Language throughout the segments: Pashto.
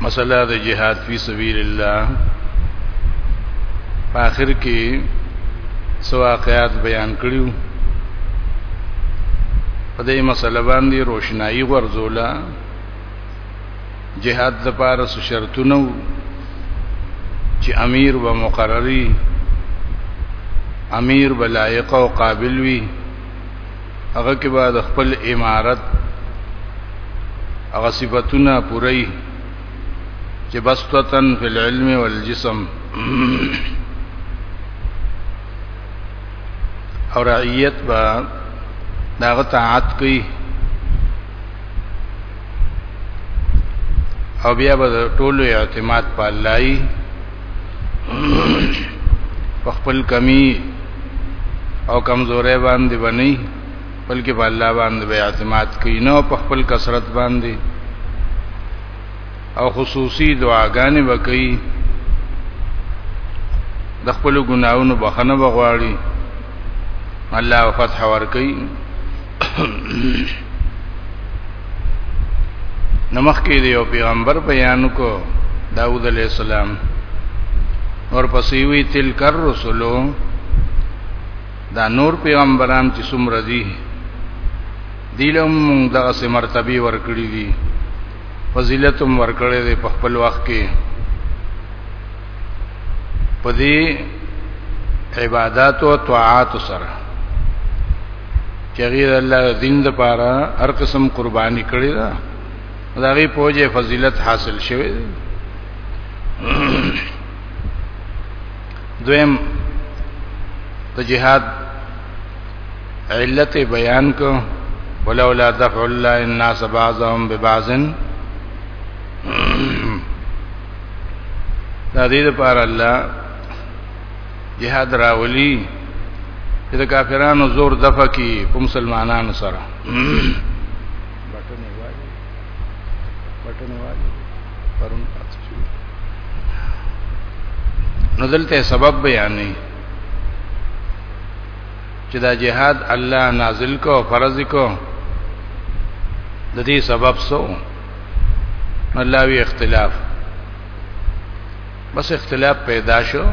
مسله د جهاد فی سبیل الله په اخر کې سواقعات بیان کړیو په دې مسله باندې روشنايي ورزولا جهاد د پاره شرطونه چې امیر و مقرری امیر بلایق او قابل وي هغه کې بعد خپل امارت هغه صفاتونه پوری چې بسطتن فی العلم والجسم او رعیت با داغه طاعت کوي او بیا به ټولو اعتماد په الله په خپل کمی او کمزورې باندې بنئ بلکې په الله باندې به اعتماد کوي نه په خپل کثرت باندې او خصوصي دعاګانې وکړي د خپل ګناونو بخنه بغواړي الله فتح ورکړي نمخ کې دی او پیغمبر بیان کو داوود علیہ السلام اور پسې وی تلک الرسل دا نور پیغمبران چې څومره دي دیلم دغه سه مرتبه ورکړي دي فضیلت هم ورکړي دي په خپل وخت کې په دې عبادت او طاعات سره چې غیر الله دین د پاره هر قسم قرباني کړی دا دغه پوجې فضیلت حاصل شوه دویم د جهاد علت بیان کو ولولا دفع الله الناس بعضهم ببعض دا دې لپاره الله جهاد راولي چې د کافرانو زور دفع کی په مسلمانانو سره بټنې والی بټنې والی پرون پاتې شو نو دلته سبب بیانې چې دا جهاد الله نازل کو فرض کو د دې سبب سو الله وی اختلاف بس اختلاف پیدا شو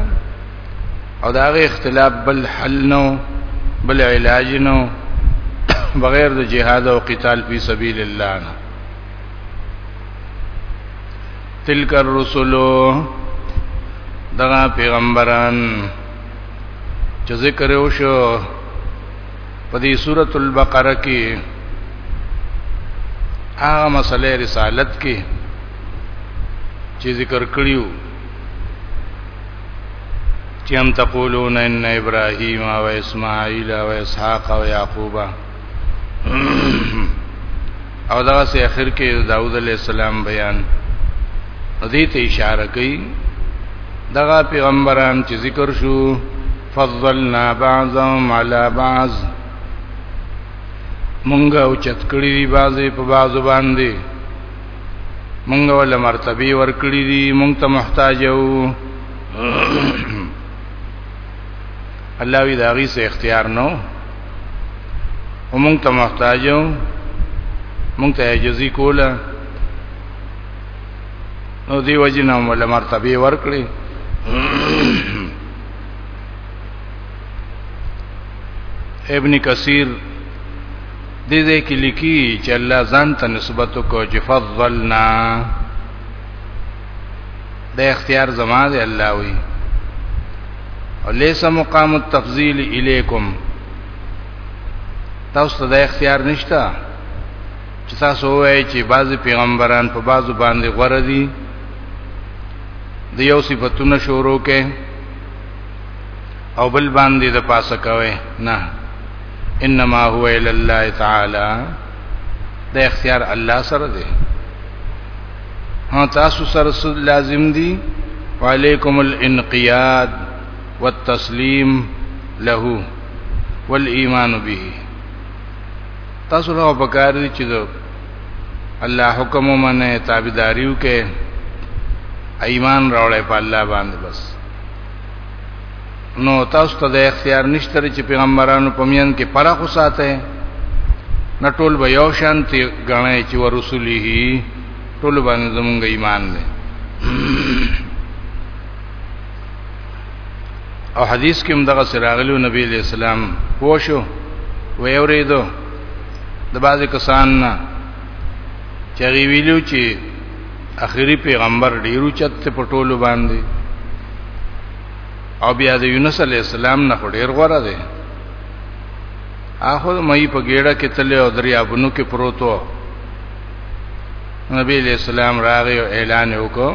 او دا غي اختلاف بل حل نو بل علاج نو بغیر د جهاد او قتال فی سبیل الله نه تلک الرسل دغه پیغمبران چې ذکر وشو په دې سورۃ البقره کې هغه مسله رسالت کې چې ذکر کړیو چې هم تقولون ان ابراهیم او اسماعیل او اسحاق او یعقوب او دا سه اخر کې داوود علی السلام بیان دې ته اشاره کوي دغه پیغمبران چې ذکر شو فضلنا بعضهم على بعض مونږ او چت کړی دی بازي په بازو باندې مونږ ول مرتبه ور کړی دی مونږ ته محتاج یو الله وی دا غي سه اختیار نو او مونږ ته محتاج یو مونږ ته جزي کوله نو دی وجنه ول مرتبه ور کړی ابن کثیر دې دې کې لیکي چې الله ځان ته نسبت کو چې فضلنا د اختیار زما دی الله وی او ليس مقام التفضيل اليكم تاسو ته د اختیار نشته چې تاسو وایي چې بعضی پیغمبران په بعضو باندې غوړه دي د یو صفاتونه شروع کې او بل باندې د پاسه کوي نه انما هو الا الله تعالی د اختیار الله سره دی ها تاسو سره لازم دي وعليكم الانقياد والتسليم له والايمان به تاسو له پکار دي چې الله حکم ومنه تابعداریو کې ایمان راوړې په الله باندې بس نو تاسو ته د اختیار نشته چې پیغمبرانو په میان کې فرق وساته نه ټول به یو شان تی غنې چې ورسوله ټول باندې زمونږ ایمان دی او حدیث کې هم دغه سراغلو نبی له سلام پوښو وې اورېدو د بعضې کسان نه چې هغې ویلو چې اخري پیغمبر ډیرو چت په ټولو باندې او بیا د یونس علی السلام نه ډیر غوړه دی اخو مې په ګیړه کې تلې او دریابونو کې پروتو نبی علیہ السلام راغی او اعلان وکړ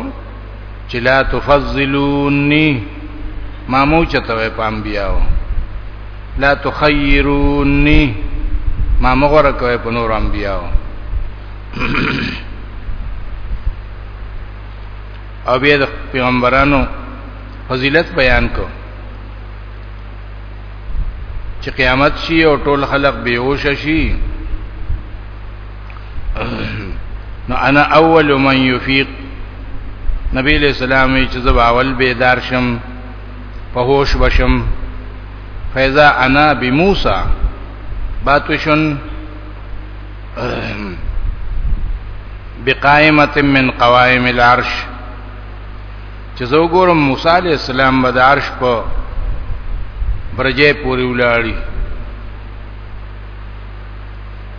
چې لا تفضلوني ما مو چته وې پام بیاو لا تخيروني ما مغره کوي په نور انبیاو او بیا د پیغمبرانو فضیلت بیان کو چې قیامت شي او ټول خلق بیهوش شي نو انا اول من یفیق نبی علیہ السلام چې زب اول بیدار شم په هوش بشم فیضا انا بموسی باتوشن بقائمه من قوائم العرش چې زه وګورم موسی علیہ السلام به د عرش په برجه پوری ولاړی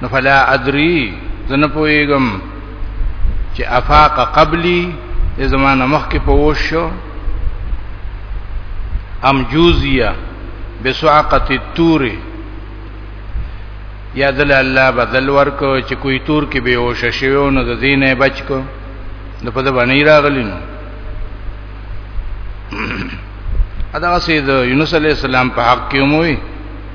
نو فلا ادري زنه پويګم چې افاق قبلي د زمانه مخکې په وشو ام جوزیه بسعقه التور یا دل الله بدل ورکو چې کوی تور کې به وش شوی نو د دینه بچ کو د په دې باندې راغلی نو ادا سید یونس علی السلام په حق کې موي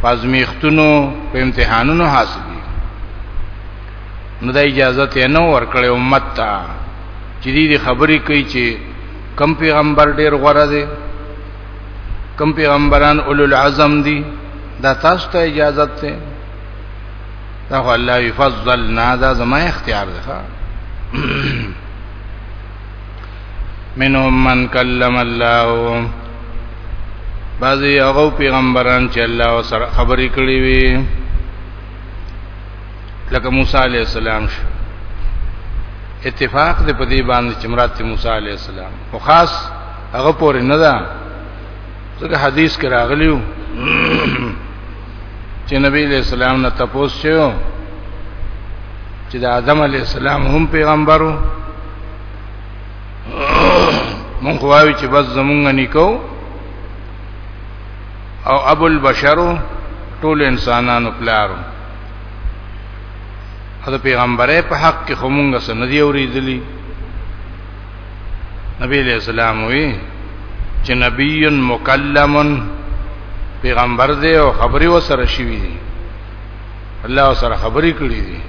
پازمیختونو په امتحانونو حاصل دي نو د اجازه ته نه ورکړې امت ته چې دې خبرې کوي چې کم پیغمبر ډیر غوړه دي کم پیغمبران اولو العزم دي دا تاسو ته اجازه ته دا الله یفضلنا دا زما اختیار ده منهم من کلم الله بعضی هغه پیغمبران چې الله سره خبرې کړې وي لکه موسی علی السلام شو اتفاق دې په دې باندې چې مراد موسی علی السلام او خاص هغه پورې نه ده ځکه حدیث کې راغلیو چې نبی علیہ السلام نه تپوس شو چې د آدم علیہ السلام هم پیغمبرو مونږ وایو چې بس زمونږ نکو او ابو البشرو ټول انسانانو پلارو دا پیغمبره په حق کې خمونږه سندي اوریدلی نبی علیہ السلام وی چې نبی مکلم پیغمبر دی او خبري وسره شوی دی الله سره خبري کړی دی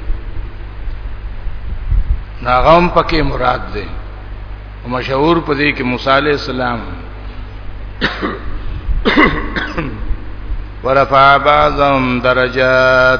ناغم پکې مراد دی او مشهور په دې کې موسی علیہ السلام ورفع بعضهم درجات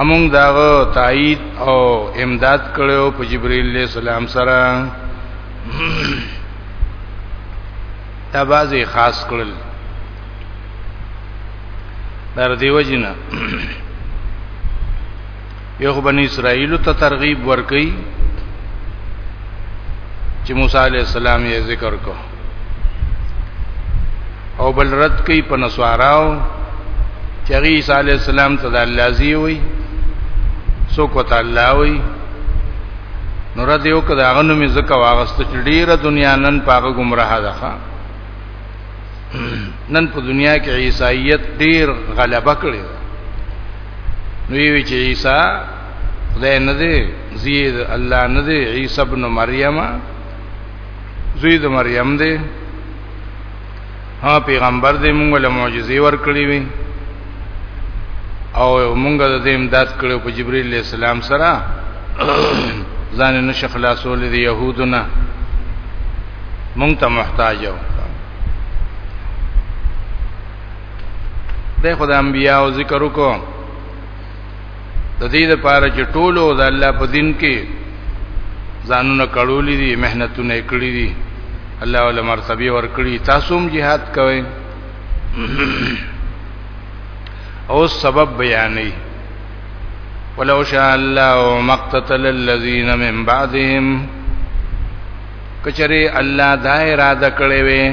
امونږ داغه تایید او امداد کړو په جبرئیل علیہ السلام سره دا بازي خاص کړل در دیو جنا یو بنی اسرائیل ته ترغیب ورکي چې موسی علی السلام یې ذکر کو او بل رد کوي په نسواراو چې عیسی علی السلام ته د الله زی وي سو کو ته الله وي نو رد یو کدا غنو می زکه واغست چې ډیره دنیا نن پاګه گمراه ده نن په دنیا کې عیسایت ډیر غلبه کړې نو یی چې عیسی خدای نه دی زید الله نه دی عیسی ابن مریم زوی د مریم دی ها پیغمبر دې مونږ له معجزې ورکړې وي او مونږ د دې امداد کړو په جبرئیل علیہ السلام سره ځان نه شخلاصول دي يهودونه مونږ ته محتاج یو د خدای انبیاء او ذکر وکړو د دې لپاره چې ټولو د الله په دین کې ځانونه کړولې دي مهنتونه کړې دي الله ولا مرتبه ورکړي تاسو هم jihad کوئ او سبب بیانې ولو شاء الله مقتتل الذين من بعدهم کچره الله دا اراده کړې وي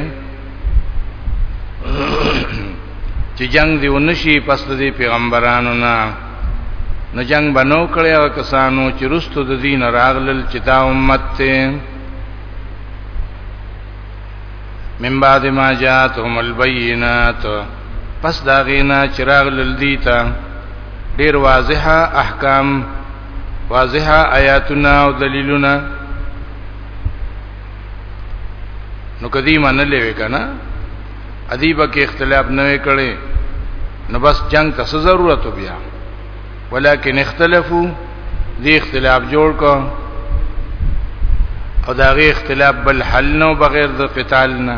چې جنگ دی ونشي پس د پیغمبرانو نه نو جنگ بنو کړي او کسانو چې رستو د دین راغلل چې دا امت ته من بعد ما جاءتهم البينات پس دا غینا چراغ للدیتا ډیر واضحه احکام واضح آیاتنا او دلیلنا نو کدی منلې وکنه ادیب کې اختلاف نه وکړي نو بس جنگ ته ضرورت بیا ولیکن اختلافو دی اختلاف جوړ کو او دا غي اختلاف بل حل نو بغیر د قتال نه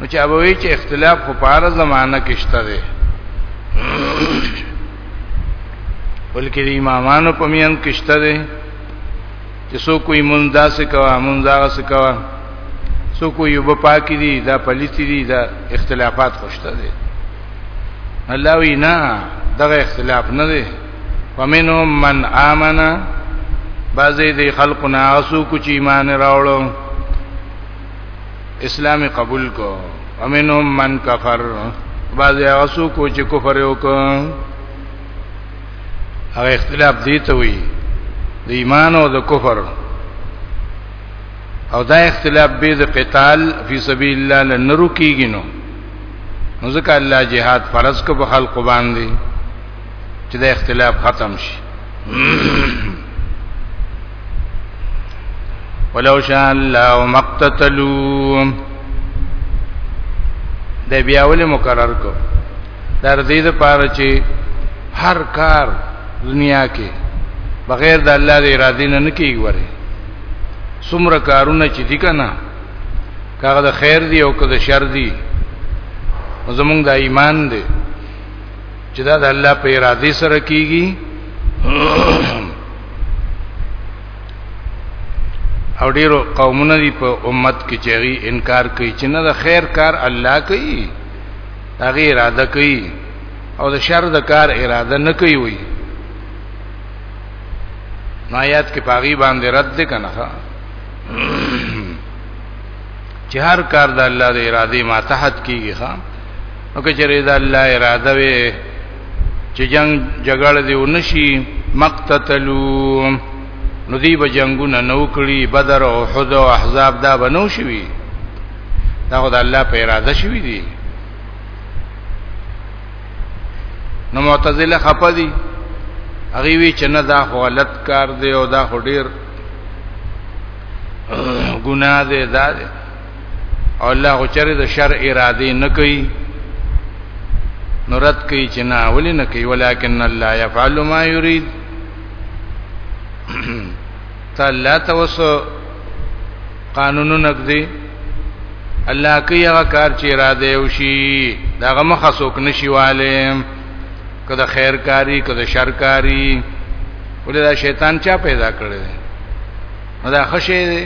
نو چې ابوي چې اختلاف په پاره زمانہ کې شته دی بلکې د امامانو په میان کې شته دي چې څوک یې مونږ داسې کوه مونږ هغه څه کوه څوک یې وب پاکي دي دا پلیتی دي دا اختلافات خوشته دي الله وینا دغه اختلاف نه دي ومنهم من آمن بعضی دی خلقنا اسو کوچ ایمان راوړو اسلام قبول کو ومنهم من کفر بعض هغه څوک چې کفر وکړ هغه اختلاف دی ته وی د ایمان او د کفر او دا اختلاف به د قتال فی سبیل الله لنرو کیږي نو نو ځکه الله جهاد فرض کو په خلق باندې چې دا اختلاف ختم شي ولو شاء الله مقتتلوا د بیا ولې مقرر کو در دې د پاره چې هر کار دنیا کې بغیر د الله د ارادې نه نه کیږي وره څومره کارونه چې دي کنه کاغه د خیر دی او که د شر دی زمونږ د ایمان دی چې دا د الله په اراده سره کیږي او ډیرو قومونه دی په امت کې چېږي انکار کوي چې نه د خیر کار الله کوي هغه اراده کوي او د شر د کار اراده نه کوي وي نایات کې پاغي باندې رد کنه چې هر کار د الله د ارادې ما تحت کیږي ښا او که چېرې د الله اراده وي چې جنگ جګړه دی ونشي مقتتلو نو دی به جنگونه نو کړی بدر او احد او احزاب دا بنو شوی دا خدای الله په اراده شوی دی نو معتزله خپدي هغه وی چې نه دا غلط کار دی او دا هډیر ګناه دی دا دی او الله خو چرې د شر اراده نه کوي نورت کوي چې نه ولې نه کوي ولکن الله يفعل ما يريد ته الله ته وس قانونونه کړي الله کوي هغه کار چې اراده یو شي داغه مخه څوک نشي والي کله خیر کاری کله شر کاری ولې دا شیطان چا پیدا کړی دی دا خشه دی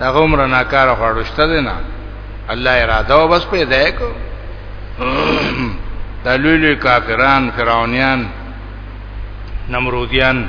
دا غومره ناکاره خړشته دی نه الله اراده او بس پیدا کو دا لوی لوی کافران فرعونیان نمرودیان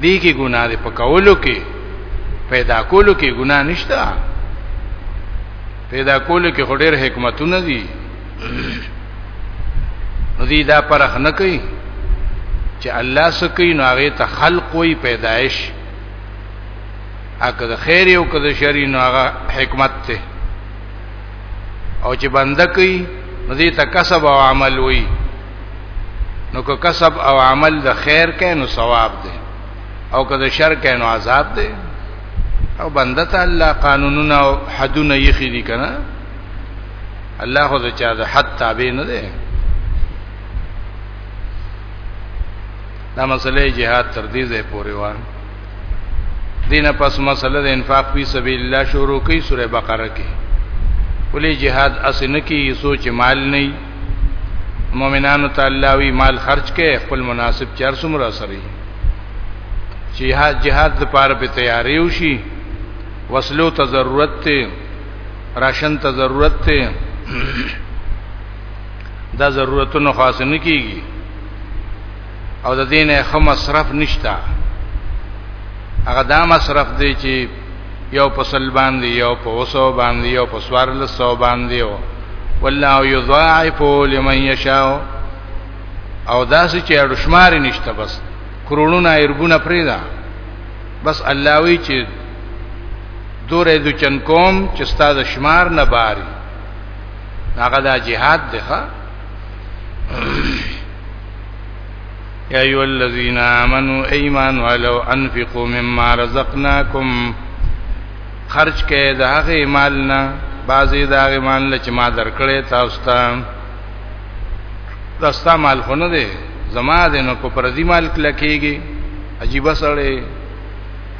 دی کې ګناه ده په کولو کې پیدا کولو کې ګناه نشته پیدا کولو کې خډیر حکمتونه دي نو دی دا پرخ نه کوي چې الله سکی نو هغه ته خلق وي پیدائش اګه خیر یو کده شر نو هغه حکمت ته او چې بنده کوي نو دې ته کسب او عمل وي نو که کسب او عمل د خیر کې نو ثواب دی او که د شر کې نو عذاب دی او بنده ته الله قانونونه او حدونه یې خېلي کنه الله خو د چا د حد تابع نه دی دا مسله جهاد تر دې ځای پورې و دینه پس مسله د انفاق په سبیل الله شروع کړي سوره بقره کې ولې جهاد اسنه کې سوچ مال نه مؤمنانو ته الله وی مال خرج کړي خپل مناسب چار سمرا سره چې جهاد لپاره په تیاری وشي وسلو ته ضرورت ته راشن ته ضرورت ته دا ضرورتونو خاص نه کیږي او د دین خو مصرف نشتا هغه دا مصرف دی چې یو په سل باندې یو په وسو باندې یو په سوار لسو باندې او والله یضاعف لمن یشاء او داسې چې اړشمار نشته بس کرونونه اربونه پریدا بس الله وی چې دورې د چن کوم چې ستاد شمار نه باري هغه دا jihad دی ښا یا ایو الذین آمنو ایمان ولو انفقوا مما رزقناکم خرج کې د هغه مال نه بعضی د هغه مال نه چې ما درکړې تاسو ته دستا مال خو نه دی زما د نو په پردي مال کله کېږي عجیب سره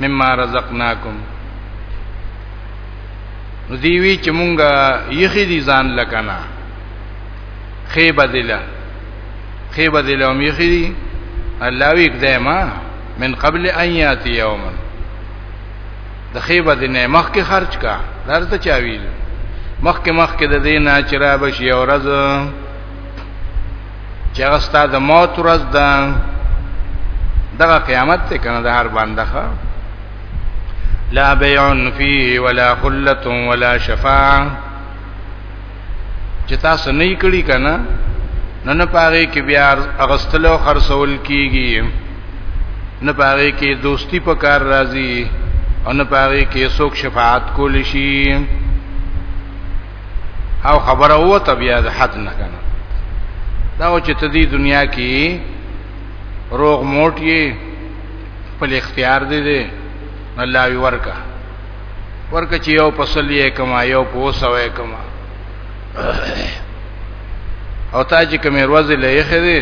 مما رزقناکم نو دی وی چې مونږه یخی دي ځان لکنه خیبه دله خې بدل او میخي دي الله وی کدما من قبل ان یاتی یوم د خې بدل نه مخ کې خرج کا درته چا ویل مخ کې مخ کې د دې نه چرا بشي او رز چې هغه ستاسو د موت ورځ ده دغه قیامت ته کنه د هر باندې ښه لا بيع فيه ولا خلة ولا شفاعه چې تاسو نه کړی کنه نو نه پاره کې بیا اغستل او خرڅول کیږي نه پاره کې دوستی په کار راځي او نه پاره کې څوک شفاعت کول شي او خبره هو ته بیا د حد نه کنه دا چې ته دې دنیا کې روغ موټ یې په اختیار دې دې الله یې ورکه ورکه چې یو پسلیه کما یو پوسوي کما او تا چې کومې ورځ له یې خېدې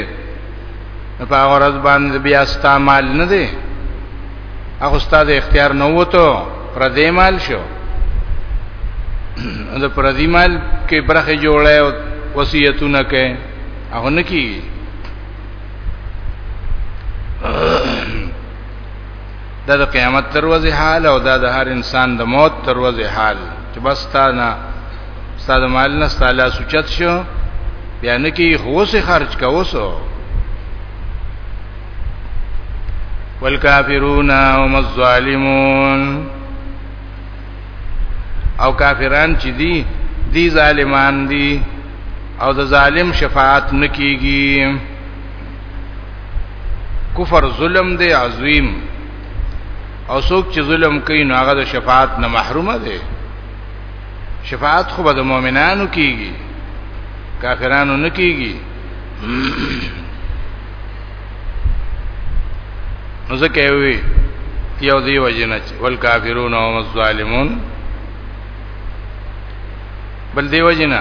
په هغه ورځ باندې بیا استعمال نه دی هغه استاد اختیار نه وته پر دې مال شو د پر دې مال کې برخه جوړه او وصیتونه کوي هغه نه کیږي دا د قیامت دروازه حال او دا د هر انسان د موت دروازه حال چې بس تا نه ستاسو مال نه ستاله سوچت شو بیا نه کی هوسه خرج کا وسو والکافرون هم الظالمون او کافران چې دي دي ظالمان دي او د ظالم شفاعت نکېږي کفر ظلم دی عظیم او څوک چې ظلم کوي نو هغه د شفاعت نه محروم دی شفاعت خو به د مؤمنانو کیږي کافرانو نه کیږي نو ځکه وی یو دی وجنه والکافرون هم الظالمون بل دی وجنه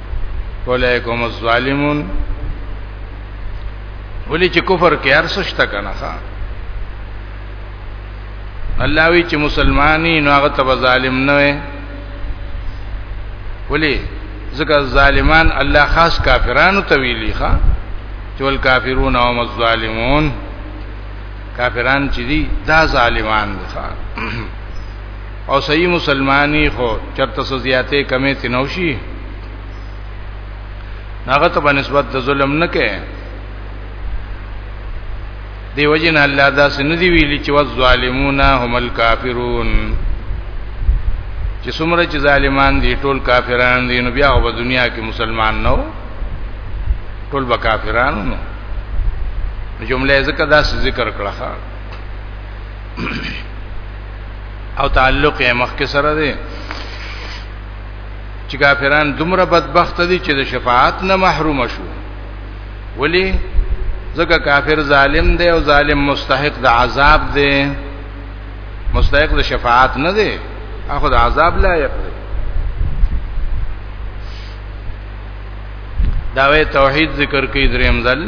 اولئک هم الظالمون ولې چې کفر کې ارسشت کنه ښا الله وی چې مسلمانې نو هغه ته ظالم نه وي ولې ځکه ظالمان الله خاص کافرانو ته ویلي ښا چې ول کافرون هم الظالمون کافران چې دي دا ظالمان دي ښا او صحیح مسلمانی خو چرته سزیاته کمې تنوشي هغه ته په نسبت د ظلم نه کې دی وجن الله دا سندي ویلي چې والظالمون هم الکافرون چې څومره چې ظالمان دي ټول کافران دي نو بیا په دنیا کې مسلمان نه ټول به کافران نو جمله ذکر دا ذکر کړه او تعلق یې مخکې سره دی چې کافران دومره بدبخت دي چې د شفاعت نه محروم شو ولی ځکه کافر ظالم دی او ظالم مستحق د عذاب دی مستحق د شفاعت نه دی اخو د عذاب لایق دی داوی توحید ذکر کوي دریم ځل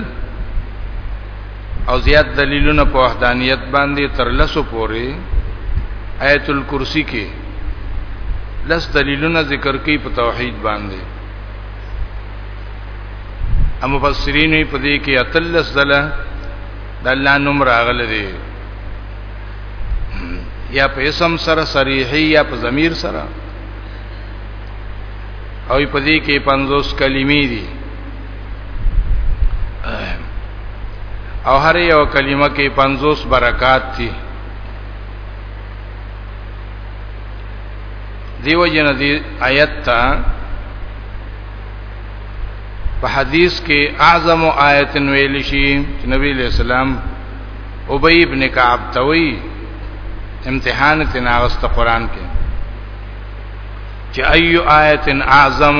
او زیات دلیلونه په وحدانیت باندې تر لسو پورې آیت الکرسی کې لس دلیلونه ذکر کوي په توحید باندې ام مفسرین په دې کې اتلس دله د الله نوم راغلي دي یا په اسم سره صریحي یا په ضمیر سره او په دې کې 50 کلمې دي او هر یو کلمه کې 50 برکات دي دیو جن دی آیت تا په حدیث کې اعظم آیت ویل شي چې نبی له سلام ابی ابن کعب توي امتحان تناغست قران کې چې ایو آیت اعظم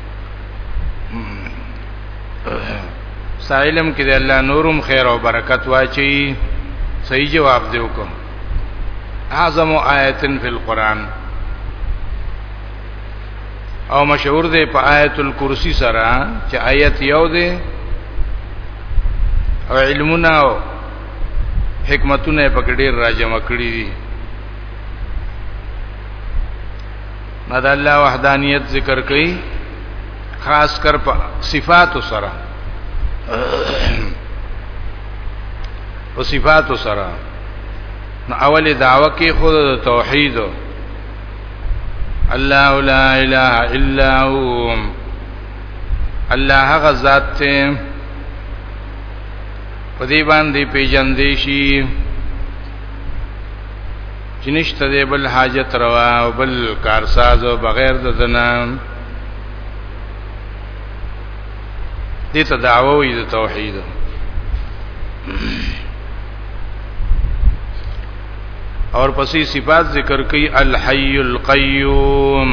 سائلم کې د الله نورم خیر او برکت واچي صحیح جواب دی وکم اعظم آیتن فی القرآن او مشهور دی په آیت الکرسی سره چې آیت یو دی او علمونه او حکمتونه په ډیر راجمع کړی دي نه د الله وحدانیت ذکر کړي خاص کر په صفات سره په صفات سره نو اوله دعوه کې خود توحید الله لا اله الا هو الله هغه ذات ته په دې باندې پیژندې شي چې نشته دی بل حاجت روا او بل کارساز او بغیر د دنا دې ته دعوه وي د توحید اور پسې صفات ذکر کوي الحي القيوم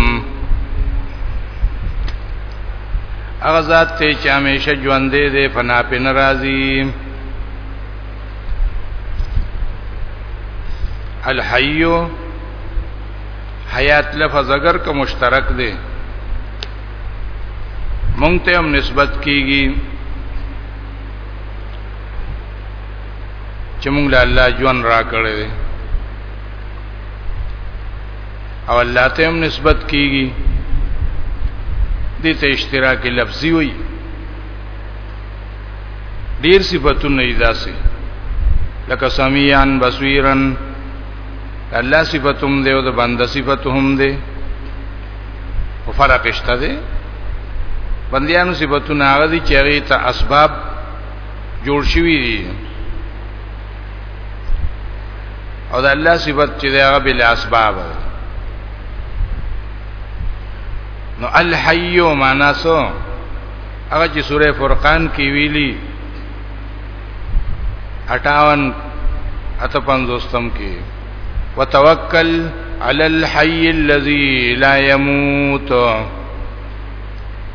هغه ذات ته چې همیشه ژوند دی فنا په ناراضي الحیو حیات لفظ اگر که مشترک دی مونږ ته هم نسبت کیږي چې مونږ له الله ژوند را کړی دی او الله ته هم نسبت کیږي دې ته اشتراک لفظي وي ډیر صفاتونه یې داسي لکه سمیان بصیرن الله صفاتهم دی او د بنده صفاتهم دی او فرق شته دی بندیانو صفاتونه هغه دي چې هغه ته اسباب جوړ شوي دي او د الله صفات چې هغه بل اسباب دی نو الحیو معنا سو هغه چې سوره فرقان کې ویلي 58 اتپنځوستم کې وتوکل علی الحی الذی لا یموت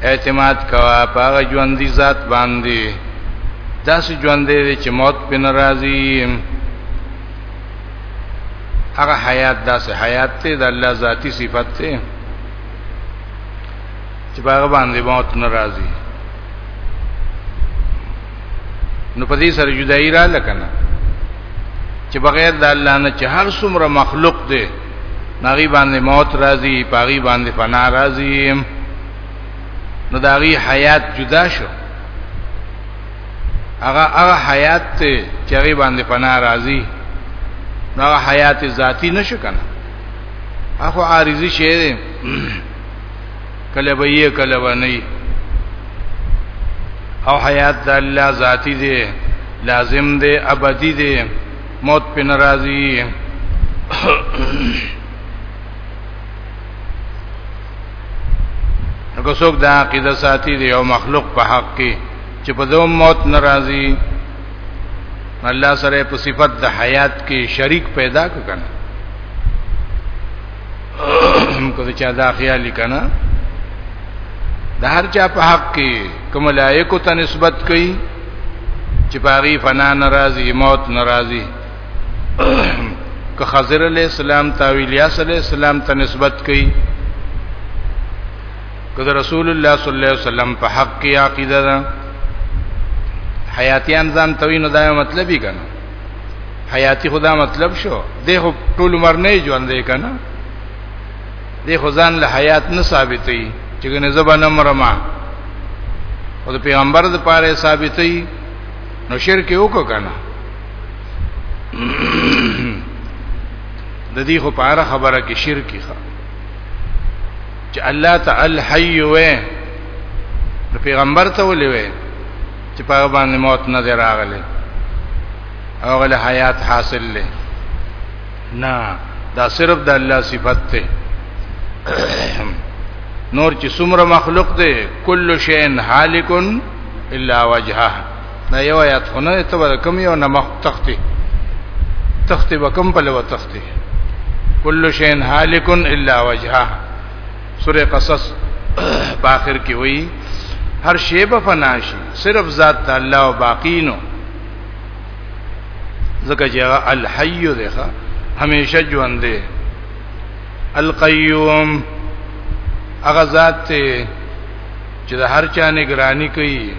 اعتماد کوا پاغه ژوندۍ ذات باندې داس ژوندې چې موت په ناراضي هغه حیات داس حیات ته د الله ذاتی صفت ته چې په هغه باندې موت ناراضي نو په دې سره جدائی را لکنه چې بغیر د الله نه چې هر څومره مخلوق دی ناغي باندې موت راځي پاغي باندې فنا راځي نو داغي حیات جدا شو هغه هغه حیات ته چې هغه باندې فنا راځي نو هغه حیات ذاتی نشو کنه هغه عارضی شی دی کله به یې کله به نه او حیات د الله ذاتی دی لازم دی ابدی دی موت په ناراضي نو څوک دا عقیده ساتي دی او مخلوق په حق کې چې په دوم موت ناراضي الله سره په صفت د حیات کې شریک پیدا کړنه کو د چا دا خیال کنا د هر چا په حق کې کوم ملائکه ته نسبت کوي چې پاغي فنا ناراضي موت ناراضي که خضر علیہ السلام تا الیاس علیہ السلام ته نسبت کړي که رسول الله صلی الله علیه وسلم په حق کې عقیده ده حیاتیان ځان توینو دا مطلبی کنه حیاتی خدا مطلب شو دغه ټول عمر نه ژوند دی کنه د خدان له حیات نه ثابتې چې نه زبان مرما او د پیغمبر د پاره ثابتې نو شرک وکړه کنه د دې خو پاره خبره کې شرک ښه چې الله تعالی حي وې پیغمبر ته ولې وې چې په هغه باندې موت نه دی راغلی او هغه له حیات حاصل دی نه دا صرف د الله صفت ده نور چې څومره مخلوق دی کل شین حالکن الا وجهه دا یو آیات خو نه ته ور کوم یو نه مخ تختی تختی وکم په لو تختی کل شین حالکن الا وجهه سوره قصص په اخر کې وایي هر شی به فنا شي صرف ذات الله او باقی نو ځکه چې هغه الحي دی ښا همیشه ژوند دی القیوم هغه ذات ته چې د هر چا نگرانی کوي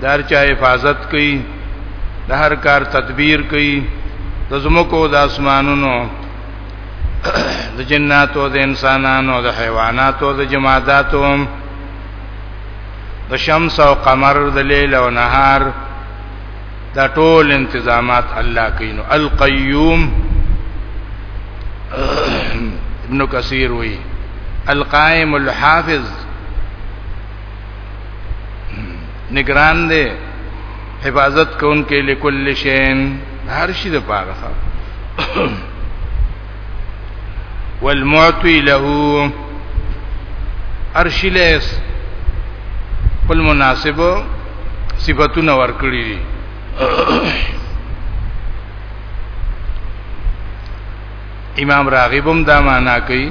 د هر چا حفاظت کوي د هر کار تدبیر کوي د زمکو د اسمانونو د جناتو د انسانانو د حیواناتو د جماداتو د شمس او قمر د لیل او نهار دا ټول انتظامات الله کوي نو القیوم ابن کثیر وی القائم الحافظ نگران دی حفاظت کوونکې لکل شین هر شي د پاره والمعطي له ارشلیس خپل مناسب صفاتونه ورکړي دي امام راغب هم دا معنا کوي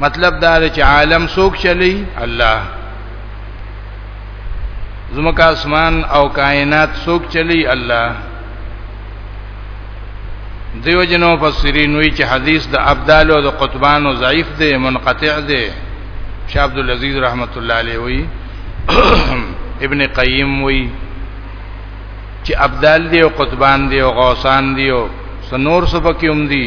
مطلب دا دی چې عالم څوک چلی الله زمکه اسمان او کائنات څوک چلی الله دیو جنو فسرین وی چې حدیث د ابدال او د قطبانو ضعیف دی منقطع دی شیخ عبد العزيز رحمت الله علیه وی ابن قیم وی چې ابدال دی او قطبان دی او غوسان دی او سنور سبکیوم دی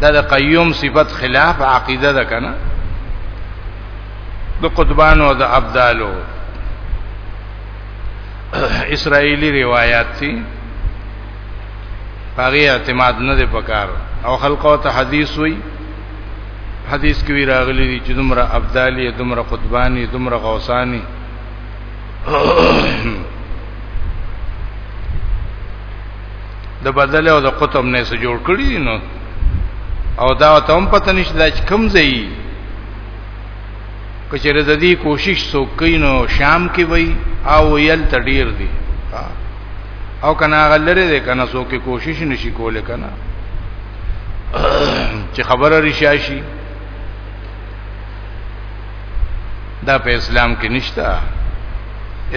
دا د قیوم صفت خلاف عقیده ده کنه د قطبان او د ابدالو اسرایلی روایت دي هغه اعتماد نه دی پکار او خلقو ته حدیث وی حدیث کې وی راغلی دي چې دومره ابدالی دومره قطبانی دومره غوسانی د بدل او د قطب نه سره جوړ کړی نو او دا ته هم پته نشته دا کم ځای کچره د دې کوشش څوک کینو شام کې وای او یل تډیر دی او کنه غلره دی کنه څوک کوشش نشي کوله کنه چې خبره رشاشي دا په اسلام کې نشته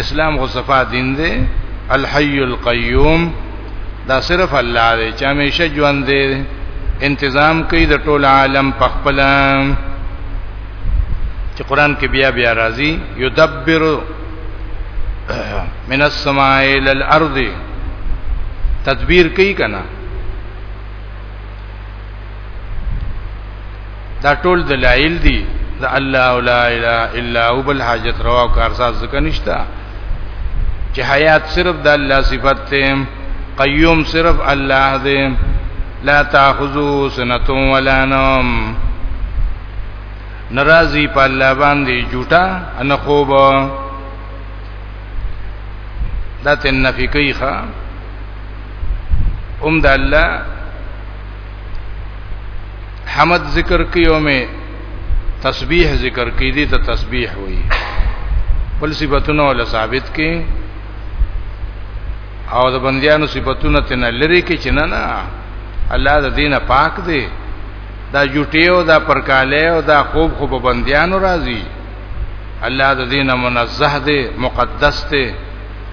اسلام غو صفا دین دی الحي القيوم دا صرف الله دی چې همیشه ژوند دی انتظام کوي د ټول عالم په خپل چې قران کې بیا بیا راځي یدبر من السماء الى الارض تدبیر کوي کنه دا ټول دلایل دي دا الله لا اله الا هو بل حاجت روا او کارساز ځکه نشتا چې حیات صرف د الله صفت ته قیوم صرف الله دی لا تاخذو سنه ولا نوم ناراضي په الله باندې جوټا ان خوب دا تنفی کوي ښا اوم د الله حمد ذکر کیو می تسبیح ذکر کی دی ته تسبیح وی بل صفاتونه ول ثابت کی او د بندیانو صفاتونه تنه لری کی چنه نه الله د دینه پاک دی دا جټیو دا پرکاله او دا خوب خو په بندیانو راضی الله د دینه منزه دی مقدس دی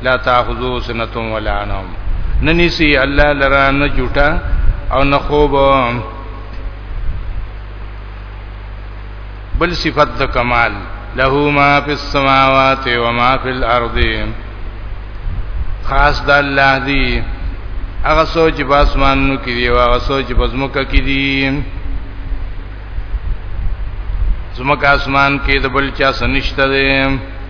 لا تاخذو سنتم ولا نوم ننسی الله لرا نه جوټا او نه خوب بل صفت د کمال له ما فی السماوات و ما فی الارض خاص د الله دی هغه سوچ په اسمانونو کې دی او هغه سوچ په زمکه کې دی زمکه اسمان کې د بل چا سنشته دی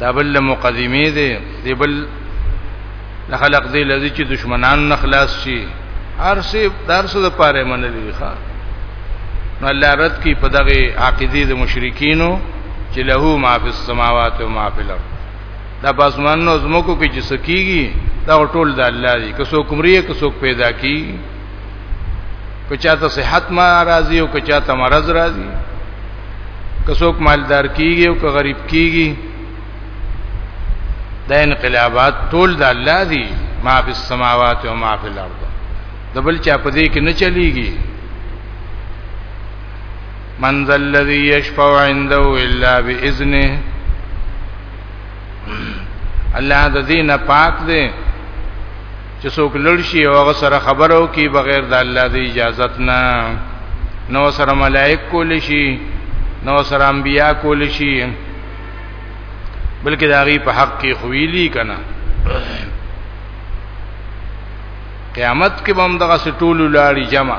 دا بل مقدمه دی دی بل خلق دی لذي چې دشمنان نه خلاص شي ارسه درسه د پاره منلې ښا نو الله رد کی په دغه عقیده د مشرکینو چې له ما فی السماوات و ما فی الارض دا باسمانو زمکو کې چې سکیږي دا ټول د الله دی که څوک مري که څوک پیدا کی که چاته صحت ما راضي او که چاته مرض راضي که څوک مالدار کیږي او که غریب کیږي دا انقلابات ټول د الله دي ما فی السماوات و ما فی الارض د بل چا په دې کې نه چلیږي من ذا الذي يشفع عنده الا باذنه الله د دینه پاک دی چې څوک لړ شي او هغه سره خبرو کې بغیر د الله د اجازت نه نو سره ملائک کول شي نو سره انبیا کول شي بلکې دا غي په حق کې خویلی کنا قیامت کې به هم دغه سټول لاړی جمع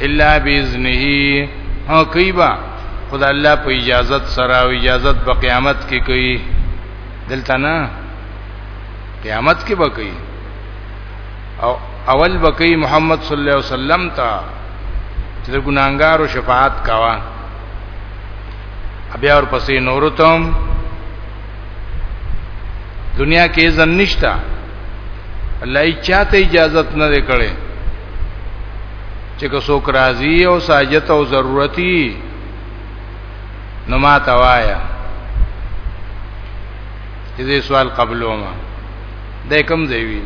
الا باذنه ها کیبا خدای الله په اجازه سره او اجازه په قیامت کې کوي دلته نه قیامت کې به کوي او اول به کوي محمد صلی الله علیه وسلم ته چې د ګناګارو شفاعت کاوه بیا ور پسې نور تم دنیا کې ځن نشتا الله یې چاته اجازه نه کړې چې که څوک راضي او ساجت او ضرورتي نو ما توایا چې دې سوال قبلو ما د کوم ځای وی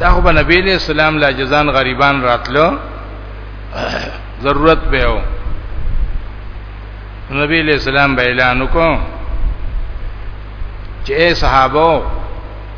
دا خو نبی له اسلام لا جزان غریبان راتلو ضرورت به و نبی له اسلام به اعلان وکړو چې صحابه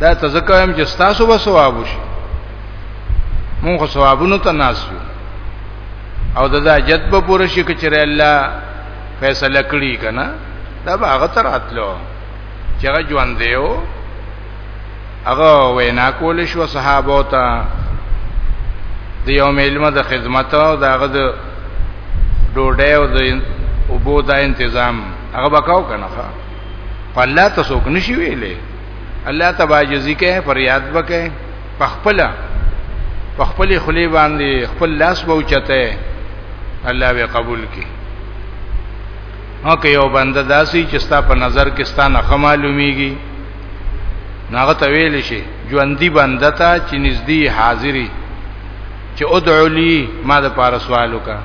دا تذکر هم چې تاسو به ثواب وشي مونږ خو ثوابونو ته ناس یو او د حاجت به پوره شي کچره الله فیصله کړی کنه دا به هغه تر اتلو چې هغه ژوند دیو هغه وینا کول شو صحابه ته د یوم علم د خدمت او دغه د ډوډۍ او د اوبو د تنظیم هغه وکاو کنه په الله ته څوک نشي ویلې الله ته باجزي کې فریاد وکې په خپل په خپل خلی باندې خپل لاس به اوچته الله به قبول کړي نو که یو بنده داسي چې ستا په نظر کې ستا نه خمالوميږي ناغه ته ویل شي ژوندۍ بنده ته چې نږدې حاضری چې ادعو لي ما د پاره سوال وکړه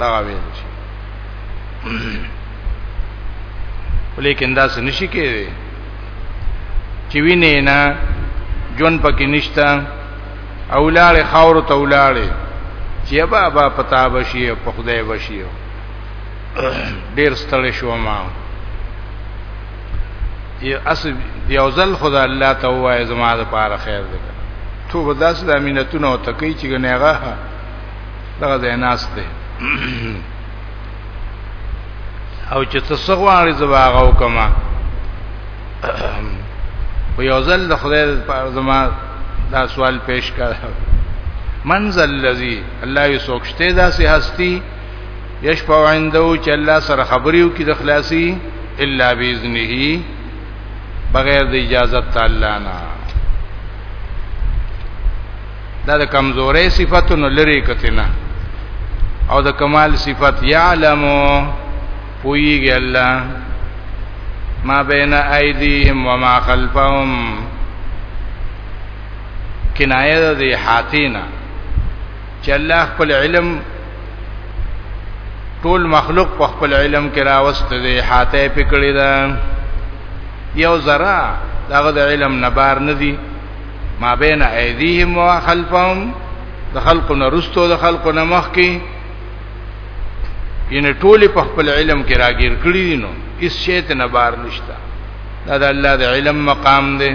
دا ویل شي ولیکن دا څه نشي کېږي چې وینې نه جون پکې نشتا او لاړې خاور ته ولاړې چې بابا پتا بشي او په خدای بشي ډېر ستړی شو ما یو اس یو ځل خدای الله ته وایي زما د پاره خیر دی ته وداس د امینتونو ته کوي چې ګنهغه دغه ځای ناس دی او چې تاسو غواړئ زباغه وکما و یو ځل د خدای په زما دا سوال پیش کړ منزل الذي الله یې سوچته دا سي هستی یشفع عنده چې الله سره خبريو کې د خلاصي الا باذنه بغیر د اجازه تعالی نه دا د کمزورې صفاتونو لري کتنه او د کمال صفات يعلم پويږي الله ما بین ایدیهم وما خلفهم کنایه ده دی حاتینا چې الله خپل علم ټول مخلوق په خپل علم کې راوست دی حاته پکړی ده یو ذره داغه د علم نه بار نه دی ما بین ایدیهم و خلفهم د خلقو نه رستو د خلقو نه مخ کې ینه ټول په خپل علم کې راګیر کړی دي نو اس شیت نه بار نشتا دا د الله د علم مقام دی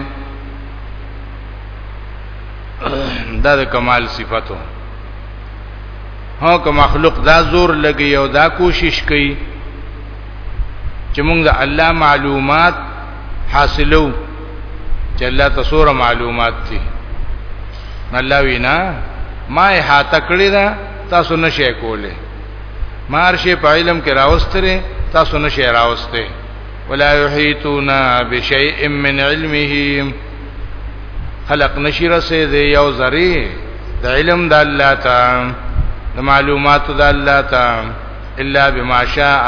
دا د کمال صفاتو هو که مخلوق دا زور لګي او دا کوشش کوي چې موږ د الله معلومات حاصلو چې الله تاسو معلومات دي الله وینا ما احاطه کړی دا تاسو نشئ کوله مارشه په علم کې راوستره تاسو نشئ راوسته ولا یحیتون بشیء من علمه خلق نشی رسې دی یو ذری د علم د الله تا د معلومات د الله تا الا بما شاء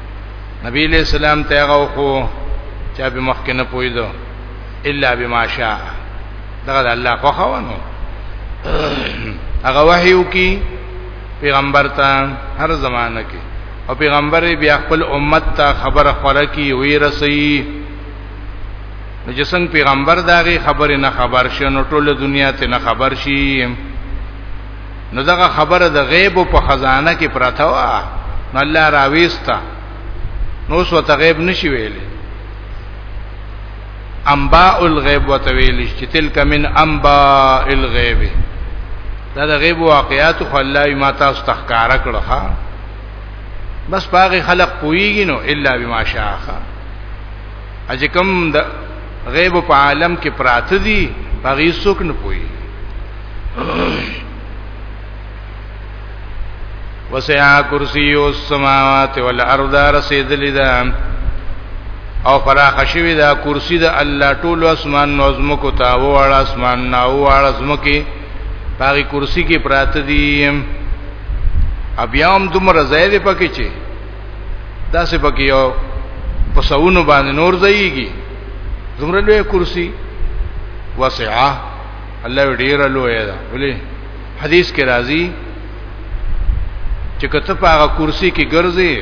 نبی علیہ السلام ته هغه خو چا به مخکې نه پویدو الا بما شاء دغه الله خو خوانو هغه وحی وکي پیغمبر ته هر زمانہ کې او پیغمبر بیا خپل امت ته خبر خوره کی وی رسي نو چې څنګه پیغمبر داغه خبره نه خبر شي نو ټول دنیا ته نه خبر شي نو دغه خبره د غیب په خزانه کې پراته و نو الله راويستا نو سو ته غیب نشي ویلې انباء الغیب وتویل چې تلک من انباء الغیب دا د غیب واقعات خو الله ما تاسو تخکار کړه ها بس باغی خلق پویږي نو الا بما شاء اجه کوم د غیب په عالم کې پراته دي باغی سوک نه پوي وسع کرسی السماوات والارض رسیدلی دا او فراخ شوی دا کرسی دا الله ټول اسمان نو زمکو تا وړ اسمان نا وړ زمکی پاغي کرسی کې پراته دي ابيام دومره زیاده پکې چي دا سه پکې یو په سونو باندې نور ځایږي دومره لوی کرسی وسعه الله ډیر لوی ده ولې حدیث کې راځي چې کته په هغه کرسی کې ګرځي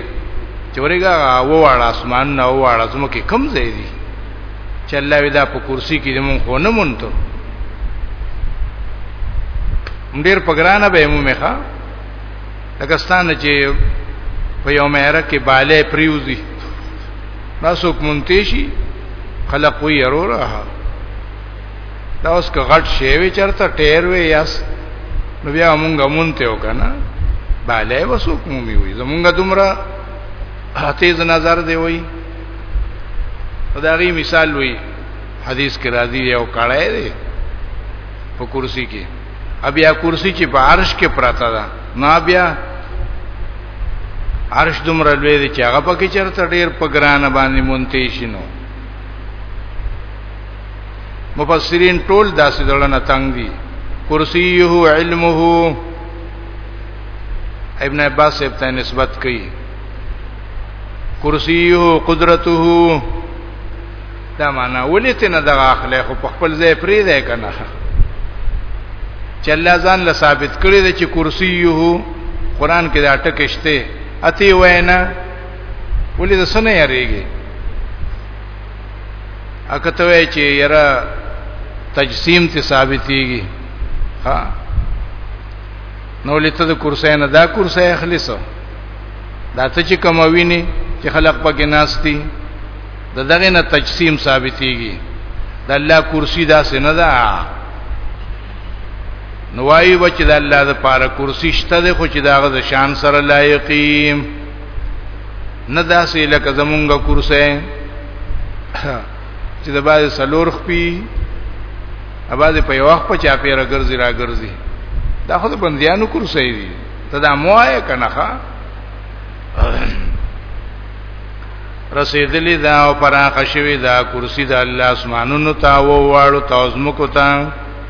چې ورګه وواړه اسمان نه وواړه زمو کې کم ځای دي چې الله ودا په کرسی کې موږ خو نه مونته ډیر پګرانه به مو مخه پاکستان چې په یو مهره کې بالې پریوزي ناسو کومتي شي خلق وي ورو راه دا اوس که غټ شی وی چرته ټیر وی یاس نو بیا مونږه مونته وکنه باله وسوک مومي وي زمونږه دومره تیز نظر دی وي خدای مثال وي حدیث کې راځي یو کړه دی په کرسی کې بیا کرسی چې په عرش کې پراته ده نه بیا عرش دومره لوی دی چې هغه پکې چرته ډیر په ګران باندې مونته شي نو مفسرین ټول داسې دلنه تنگ دي کرسیه علمه ابن عباس ته نسبت کوي کرسیه قدرته دا معنا ولې ته نه دغه اخلي خو په خپل ځای پری دی کنه چې الله ځان له ثابت کړی دی چې کرسیه قران کې دا ټکه شته اتی وینا ولې د سنې یریږي اکه ته وای چې یرا تجسیم ته ثابتېږي ها نو لته د کرسۍ نه دا کرسۍ اخلیسو دا ته چې کوم ویني چې خلق پکې ناشتي د دغه نه تجسیم ثابتېږي د الله کرسی دا سينه ده نوای بچ د الله د پاره کرسی شته ده خو چې داغه د شان سره لایقیم نه داسې لکه زمونږه کورسه چې د باز سلور خپي اباز په یو وخت په چا پیره ګرځي را ګرځي دا خو د بندیانو کورسه دی ته دا موایه کنه ښا رسیدلی دا او پراخ شوی دا کرسی دا الله اسمانونو تا و واړو تاسو مکو تا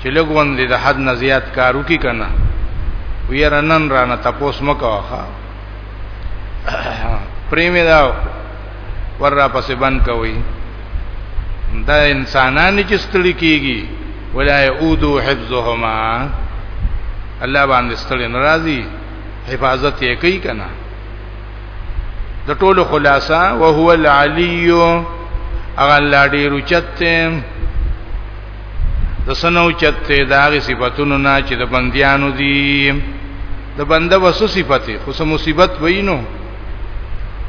چې لګون دې د حد نه زیات کارو کی کنه ویره نن را نه تپوس مکوخه پریمه دا ور را پسې بند کوي دا انسانان چې ستړي کیږي ولا یعودو حفظهما الله باندې ستړي ناراضي حفاظت یې کوي کنه د ټولو خلاصہ او هو العلی اغه الله ډیر چته د سنو چته دا غي صفاتونو نه چې د بنديانو دي د بنده وسو صفته خو سم مصیبت وینو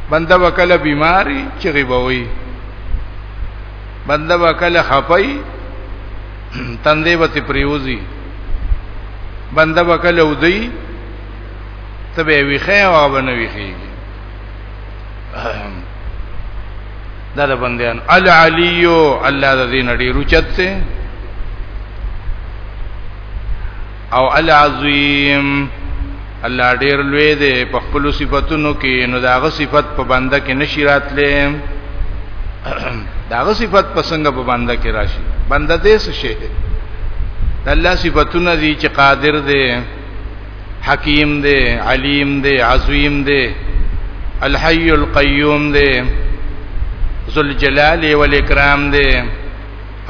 بنده وکله بیماری چې غیبوي بنده وکله خپي تندې وتی پریوزی بنده وکله ودی تبه ویخه او بنوي خيږي دا د بندیان العلیو الله د دین ډیر اوچت ته او العظیم الله ډیر لوی دی په خپل صفاتونو کې نو داغه صفت په بنده کې نشی راتلې داغه صفت په څنګه په بنده کې راشي بنده دې څه شي الله صفاتونه دي چې قادر دی حکیم دی علیم دی عظیم دی الحی القیوم دی ذل جلال والاکرام دی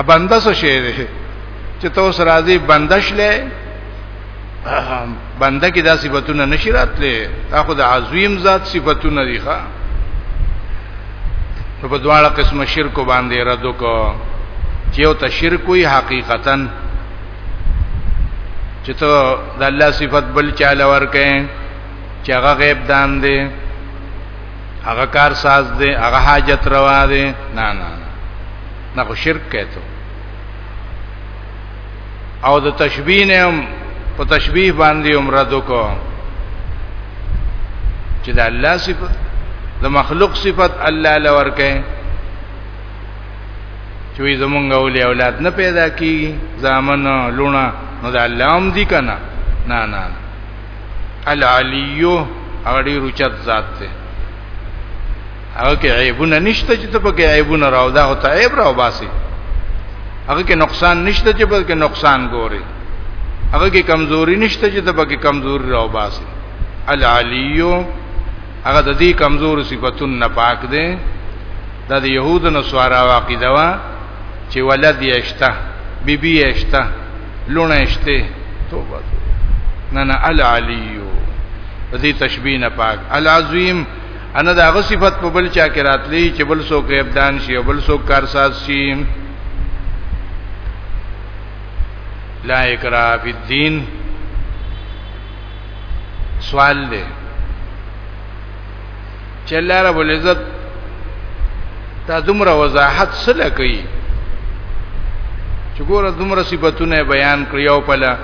بنده څه شی دی چې تاسو راځي بندش لې بنده کې دا صفاتونه نشی راتلې دا خو د عظیم ذات صفاتونه دي ښا نو په دواړه قسم شرک باندې رد وکړه چې یو ته شرک وي حقیقتا چې ته د الله صفت بل چاله ورکې چې هغه غیب دان دی هغه کار ساز دی هغه حاجت روا دی نه نه نه خو شرک کېته او د تشبیه نه هم په تشبیه باندې عمره دکو چې د الله صفت د مخلوق صفت الله لور کوي چوي زمونږ اولي اولاد نه پیدا کیږي زامن لونه نو د الله هم دي کنه نه نه العلیو اړي رچت ذات ته هغه کې عیبونه نشته چې ته پکې عیبونه راو دا هوته عیب راو باسي هغه کې نقصان نشته چې پکې نقصان ګوري هغه کې کمزوري نشته چې ته پکې کمزوري راو باسي العلیو هغه د دې کمزور صفاتون نه پاک دی د يهودو نو سوارا واقعده وا چې ولد یشته بیبي یشته لونه یشته توبه نه نه العلیو د دې تشبیه نه پاک العظیم انا دا غ صفت په بل چا کې راتلی چې بل سو کې ابدان شي او بل سو کارساز شي لا اکراه فی الدین سوال دی چې الله رب العزت دا دومره وضاحت سره کوي چې ګوره دومره صفاتونه بیان کړی او پله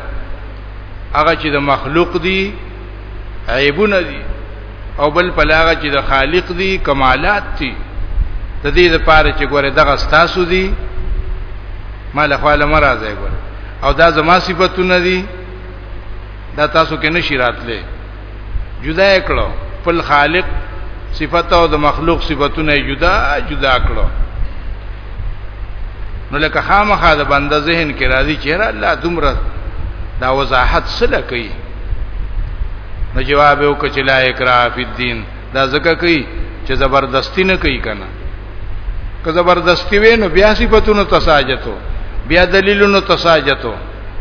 هغه چې د مخلوق دي عیبونه دي او بل پله هغه چې د خالق دي کمالات دي د دې لپاره چې ګوره دغه ستاسو دي مال خواله مرزه ګوره او دا زما صفاتونه دي دا تاسو کې نشی راتله جدا کړو خپل خالق صفات او د مخلوق صفاتونه جدا جدا کړو نو لکه خامخا د بنده ذهن کې راځي چې را الله دومره دا وضاحت سره کوي نو جواب یو کچلا اقرا فی الدین دا زکه کوي چې زبردستی نه کوي کنه که زبردستی وې نو بیا صفاتونو تساجتو بیا دلیلونو تساجتو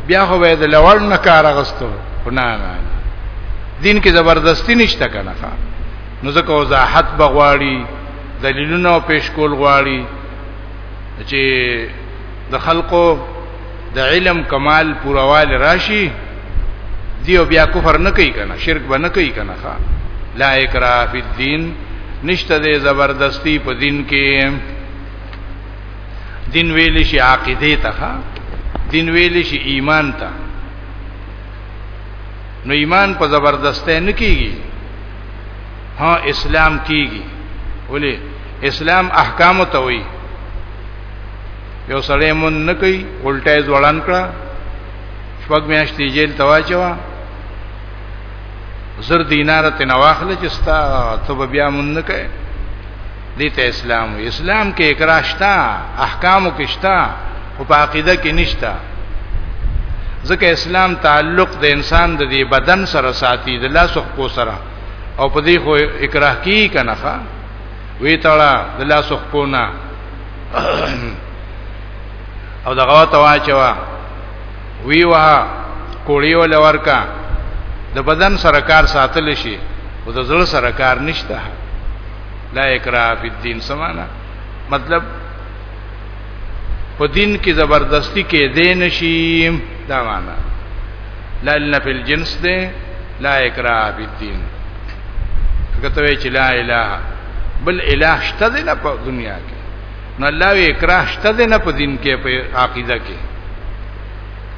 بیا خو به د لوړ نه کار غستو نه نه دین کې زبردستی نشته کنه نو ځکه وضاحت بغواړي دلیلونه پیش کول غواړي چې د خلقو د علم کمال پوروال راشي دیو بیا کفر نه کوي کنه شرک به نه کوي کنه ښا لا اکراه فی الدین نشته د زبردستی په دین کې دین ویل شي عقیده ته دین ویل شي ایمان ته نو ایمان په زبردستۍ نه کیږي ها اسلام کیږي ولی اسلام احکام ته وي یو سړی مون نه کوي الټه ځوړان کړه شپږ میاشتې جیل تواچوا زر دینار ته نواخله چې ستا ته بیا مون نه کوي دې ته اسلام وي اسلام کې اکراه شته احکامو کې شته او په عقیده کې نشته ځکه اسلام تعلق د انسان د دې بدن سره ساتي د لاس او خپو سره او په دې خو اکراه کی کنه ښا وی تړه د لاس او خپو نه او دغه تواچوا وی وها کوړی ول ورکا د بدن سره کار ساتل شي او د زړه سره کار نشته لا اکراه فی الدین سمانا مطلب په دین کې زبردستی کې دین شي دا معنا لا ان فی الجنس ده لا اکراه فی الدین کته وی چې لا اله بل اله شته دی نه په دنیا کې نو الله وی اکراه شته دی نه په دین کې په عقیده کې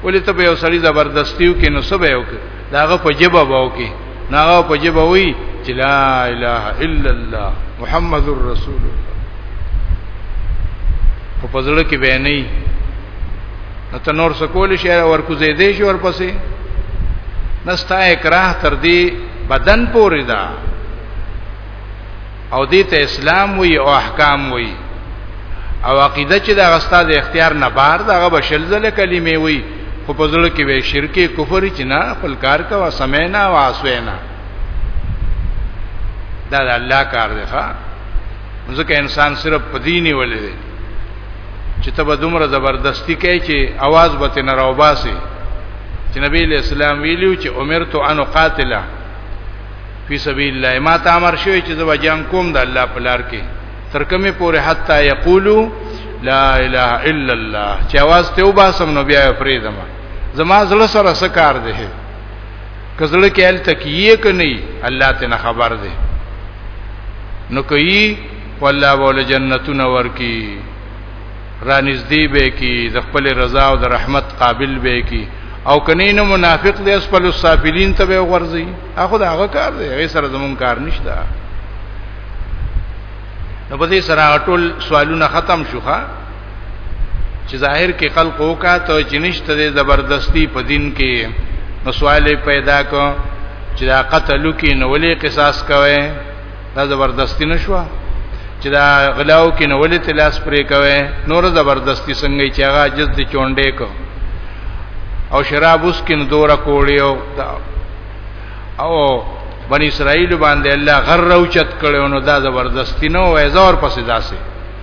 ولې ته به یو سړی زبردستیو کې نو سبه یو کې داغه په جبه باو کې ناغه په جبه وی چې لا اله الا الله محمد رسول الله په پزړه کې به نه ته نور سکول شي ورکو زیدې شي ورپسې نستا اکراه تر دې بدن پورې دا او دې ته اسلام وی او احکام وی او عقیده چې دا غستا د اختیار نه بار دا غو بشل زله کلمې وی خو په ځل کې به شرک کفر چې نه خپل کار کا سمینا او اسوینا دا د الله کار دی ښا ځکه انسان صرف په دیني ولې دی چې تبه دومره زبردستی کوي چې आवाज به تن راوباسي چې نبی له اسلام ویلو چې امرت ان قاتله فی سبیل الله ما ته امر شوی چې زو جنگ کوم د الله په لار کې تر کومه پورې حتا یقولو لا اله الا الله چې आवाज ته وباسم نو بیا فریدم زما زړه سره سکار دی کزړه کې ال تکیه کني الله ته نه خبر دی نو کوي والله بول جنتون ورکی را نږدې به کی د خپل رضا او د رحمت قابل به کی او کني نه منافق دی اسفل السافلین ته ورځي هغه دا هغه کار دی هغه سره زمون کار نشته نو په دې سره ټول سوالونه ختم شوخه چې ظاهر کې خلق وکا ته جنشت دې زبردستی په دین کې نو سوال پیدا کو چې دا قتل کې نو ولې قصاص کوي دا زبردستی نشوه چې دا غلاو کې نو ولې تلاس پرې کوي نور زبردستی څنګه چې هغه جز دي چونډې کو او شراب اوس کې دورا کوړیو او بنی اسرائیل باندې الله غر او چت کړو نو دا زبردستی نو وای زور پسې داسې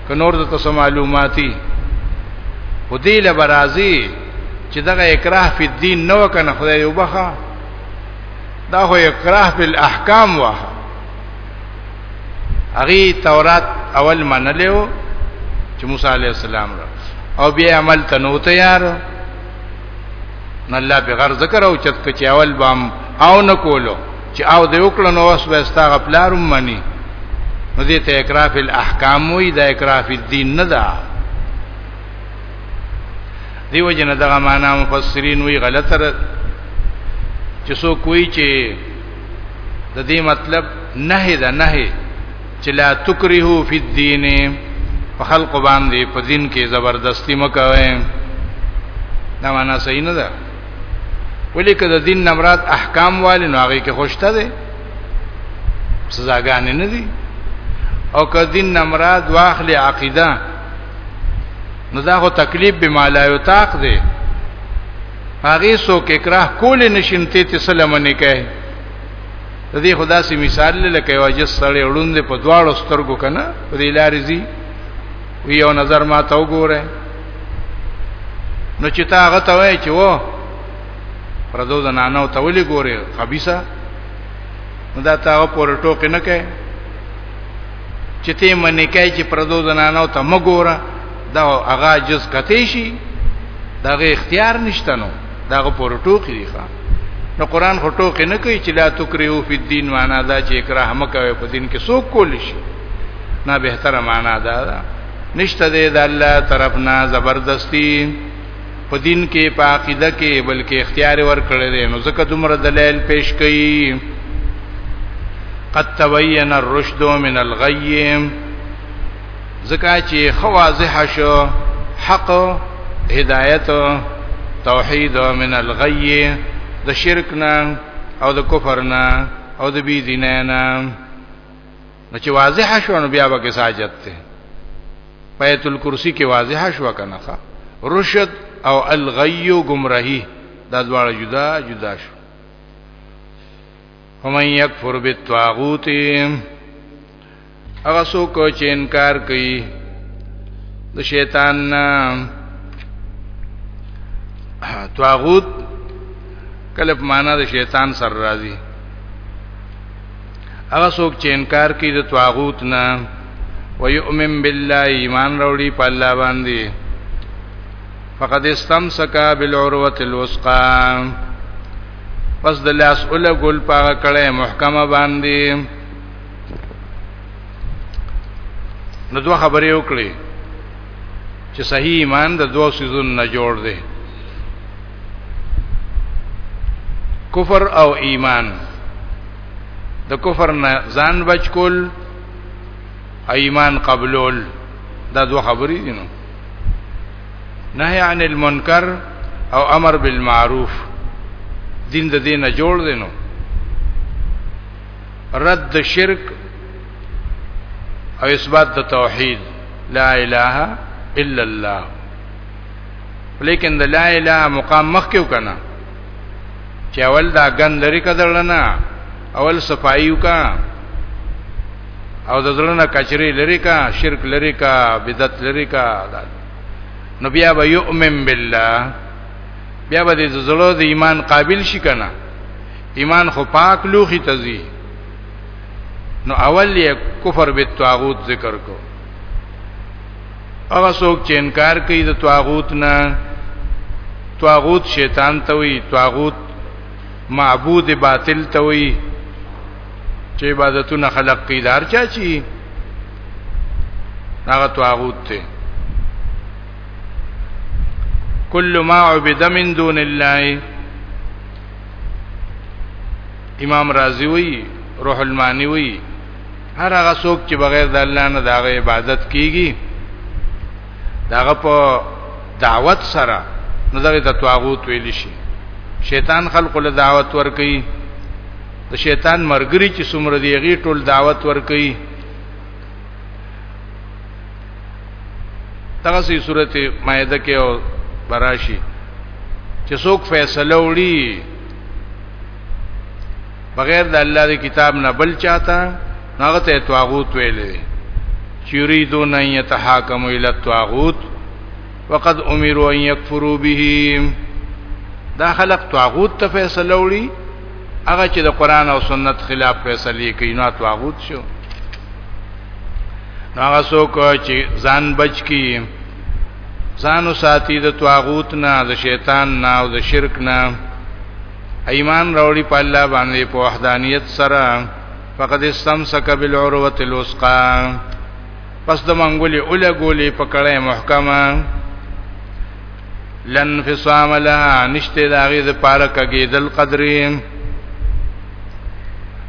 ک نور د تاسو معلوماتي و دې لبرازي چې دغه اکراه فی الدین نو کنه خدای وبخه دا خو اکراه بالاحکام وه هغه تورات اول منلو چې موسی عليه السلام را او بیا عمل تنو تیار نو الله به غر ذکر او چت کچ اول بام او نه کولو چې او د وکړو نو اوس به ستا غپلارم منی نو دې ته اکراه الاحکام وې دا اکراه الدین نه ده دیو جن دغه معنا مفسرین وی غلط تر چې سو کوی چې د دې مطلب نه ده نه چې لا تکرهو فی الدین په خلق باندې په دین کې زبردستی مکوئ دا معنا صحیح نه ده ولی که د دین نمرات احکام والی نو هغه کې خوشته ده سزاګانې نه دي او که دین نمرات واخلې عقیده نو دا خو تکلیف به مالا یو تاق دی هغه سو کې کراه کول نشینته ته سلام نه کوي د دې خدا سي مثال لکه یو جس سړی وړوند په دواړو سترګو کنه په دې لارې زی وی یو نظر ما ته وګوره نو چې تا هغه ته وای چې وو پردو د نانو ته ولي ګوره خبيسه نو دا تا په ټوکې نه کوي چې ته منې کوي چې پردو زنانو ته مګوره دا هغه جز کته شي دغه اختیار نشته نو دغه پر ټوکی دی ښا نو قران خو ټوکی نه کوي چې لا تکریو فی الدین معنا دا چې اکراه مکوي په دین کې څوک کول شي نه بهتره معنا دا ده نشته دی د الله طرفنا زبردستی په دین کې په عقیده کې بلکې اختیار ورکړی دی نو ځکه دومره دلایل پیش کړي قد تبین الرشد من الغی ځکه چې خو واضح شو حق هدایت توحید من الغی د شرک نه او د کفر نه او د بی دینه نه نو چې واضح شو نو بیا به ساجت ته بیت الکرسی کې واضح شو کنه رشد او الغی گمراهی دا دواړه جدا جدا شو ومن یکفر بالطاغوت هغه څوک چې انکار کوي د شیطان نه طاغوت کله په معنا د شیطان سره راځي هغه څوک چې انکار کوي د طاغوت نه ويؤمن بالله ایمان راوړي په الله باندې فقد استمسك بالعروه الوثقا پس د لاس اوله ګل پاغه کړه محکمه باندې نو دوه خبرې وکړي چې صحیح ایمان د دوه سيزونو نه جوړ دی کفر او ایمان د کفر نه ځان بچ کول ایمان قبلول دا دوه خبرې دي نو نهي عن المنکر او امر بالمعروف دین د دینه جوړ دی نو رد شرک او اثبات د توحید لا اله الا الله لیکن د لا اله مقام مخ کېو کنه چې اول دا غن لري کدلنا اول صفایو کا او د زړه نه کچري لري کا شرک لري کا بدعت لري کا نو بیا به یؤمن بالله بیا به د زړه د ایمان قابل شي کنه ایمان خو پاک لوخي تزي نو اول یې کفر بالطاغوت ذکر کو هغه څوک چې انکار کوي د طاغوت نه طاغوت شیطان ته وي طاغوت معبود باطل ته وي چې عبادتونه خلق کوي دار چا چی هغه طاغوت ته کل ما عبد من دون الله امام رازی وی روح المانی وی هر هغه څوک چې بغیر د الله نه دغه عبادت کیږي داغه په دعوت سره نو دغه د طاغوت ویل شي شیطان خلق له دعوت ور کوي د شیطان مرګري چې څومره دی غي ټول دعوت ور کوي دغه سي سورته مائده کې او براشي چې څوک فیصله وړي بغیر د الله د کتاب نه بل چاته هغه ته طاغوت ویل دي یریدون ان یتحاکموا الی الطاغوت وقد امروا ان یکفروا به دا خلق طاغوت ته فیصله وړي هغه چې د قران او سنت خلاف فیصله کوي نو طاغوت شو هغه څوک چې ځان بچ کی ځانو ساتي د طاغوت نه د شیطان نه او د شرک نه ایمان راوړي په الله باندې په وحدانیت سره فقد استمسک بالعروه الوثقا پس د منګولې اوله ګولې پکړې محکمه لن فصام لها نشته داغه د پاره کګیدل قدرې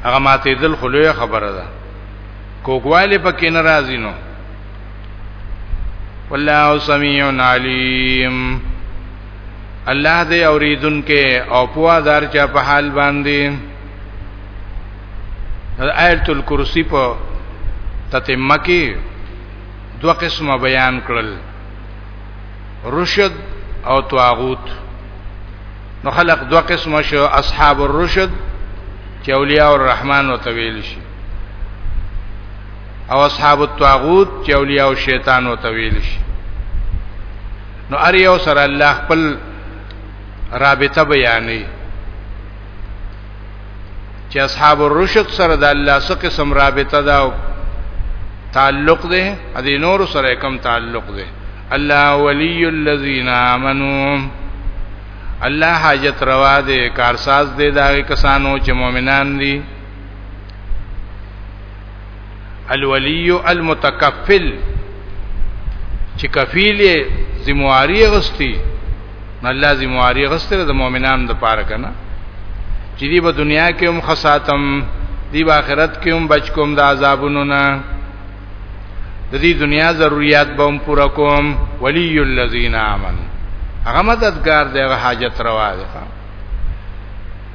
هغه ماته دل خلوی خبره ده کوګواله پکې ناراضی نو والله سميع عليم الله دې اوریدونکو او پوادار چا په حال باندې آیت الکرسی په تتمه کې دو قسمه بیان کړل رشد او طاغوت نو خلق دو قسمه شو اصحاب الرشد چې اولیاء الرحمن وتویل شي او اصحاب الطاغوت چې اولیاء او شیطان وته ویل شي نو ار یو سره الله خپل رابطه بیانې چې اصحاب الرشد سره د الله سره قسم رابطه دا تعلق ده ا دې نور سره کم تعلق ده الله ولی الذین آمنو الله حاجت روا دے کارساز دے دا کسانو چې مؤمنان دي الولی المتکفل چې کفیل ذمہواری غستی نه الله ذمہواری غسته د مؤمنانو د پاره کنه چې دی په دنیا کې هم خساتم دی په آخرت کې هم بچ کوم د عذابونو نه د دې دنیا ضرورت به هم پوره کوم ولی الذین آمنوا هغه مددگار دی هغه حاجت روا دی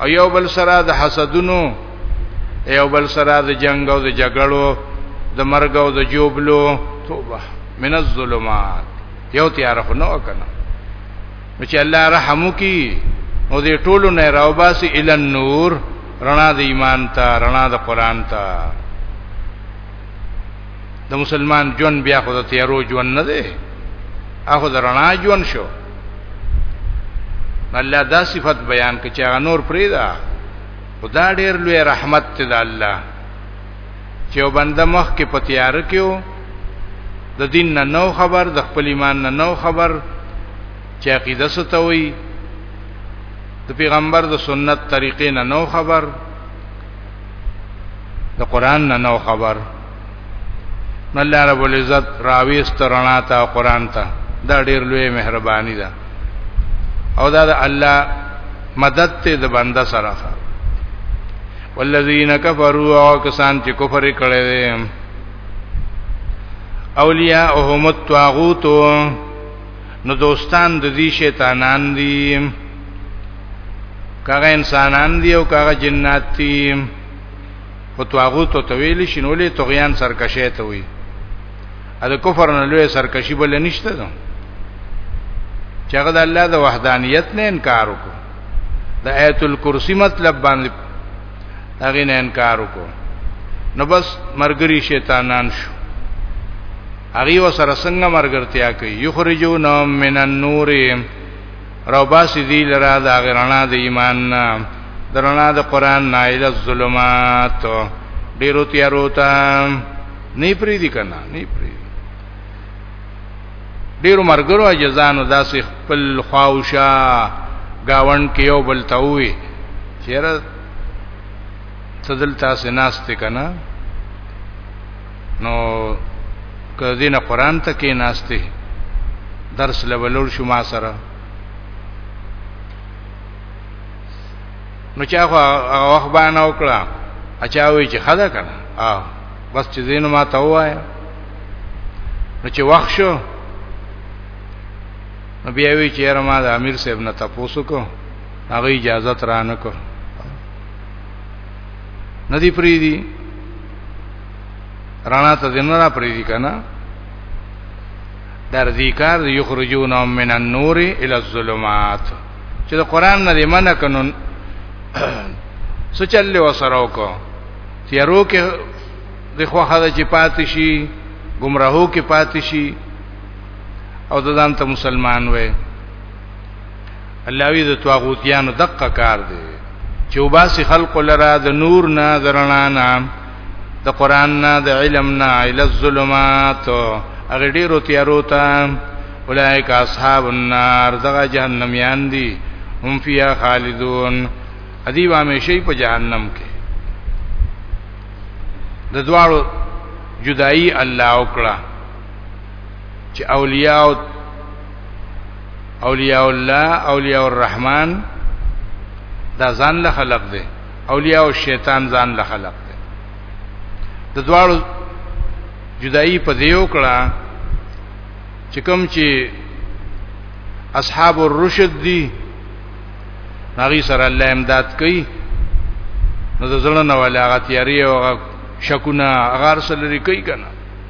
او یو بل سره د حسدونو یو بل سره د جنگ او د جګړو د مرګ او د جوبلو توبه من الظلمات یو تیار خو نه وکنه نو چې الله رحم وکي او دې ټولو نه راوباسي ال النور رڼا د ایمان ته رڼا د قران ته د مسلمان جون بیا خو د تیارو جون نه دی اخو د رڼا جون شو الله دا صفت بیان کړي چې هغه نور پرې دا خدا ډېر لوی رحمت ته د الله چې وبنده مخ کې پتیار کېو د دین نه نو خبر د خپل ایمان نه نو خبر چې عقیده ستوي د پیغمبر د سنت طریقې نه نو خبر د قران نه نو خبر نو الله رب العزت راويست رڼا ته قران ته دا ډېر لوی مهرباني ده او دا د الله مدد ته د بنده سره ده والذین کفروا او کسان چې کفر کړي دي اولیاءهم الطاغوت نو دوستان د دې شیطانان دي کاغه انسانان دي او کاغه جنات دي خو طاغوت ته ویل شي نو له طغیان سرکشه ته وي ا د کفر نه لوی سرکشي بل نشته ده چې هغه د الله د وحدانیت نه انکار وکړو د آیت الکرسی مطلب باندې هغه نه انکار وکړو نو بس مرګري شیطانان شو هغه وسره څنګه مرګرتیا کوي یخرجون من النور راو باسی دی لرا دا غرنا د ایمان نه درنا د قران نه ال الظلمات ډیرو تیارو ته نه پری دی کنه نه پری ډیرو مرګرو اجزانو داسې خپل خواوشا گاون کې یو بل ته وي چیرې تدل تاسو ناشته کنه نو کدی نه قران ته کې ناشته درس لولول شو ما سره نو چا خو هغه وخت باندې وکړه اچا وی چې خدا کړه اه بس چې زینو ما ته وایا نو چې وخت شو نو بیا وی چې را ما د امیر صاحب نه تاسو کو هغه اجازه ترانه کو ندی پری دی رانا ته دین را پری دي کنه در دې کار یخرجون من النور الى الظلمات چې د قران نه دی منه کنون سچل وسره وکړه تیارو کې د خوخه د چې پاتې شي گمراهو کې پاتې شي او ځان ته مسلمان وې الله وی د طاغوتیانو دقه کار دی چې وباسي خلق لرا د نور نه درنا نه د قران نه د علم نه ال الظلمات هغه ډیرو تیارو ته اولئک اصحاب النار دغه جهنم یان دي هم فیها خالدون ادي و همیشه په جهنم کې د دواړو جدائی الله وکړه چې اولیاء اولیاء الله اولیاء الرحمن دا ځان له خلق دی اولیاء او شیطان ځان له خلق دی د دواړو جدائی په دیو کړه چې کوم چې اصحاب الرشد دي هغه سره الله امداد کوي نو د زړه نه ولا غتیاری او شکونه غار سره لري کوي کنه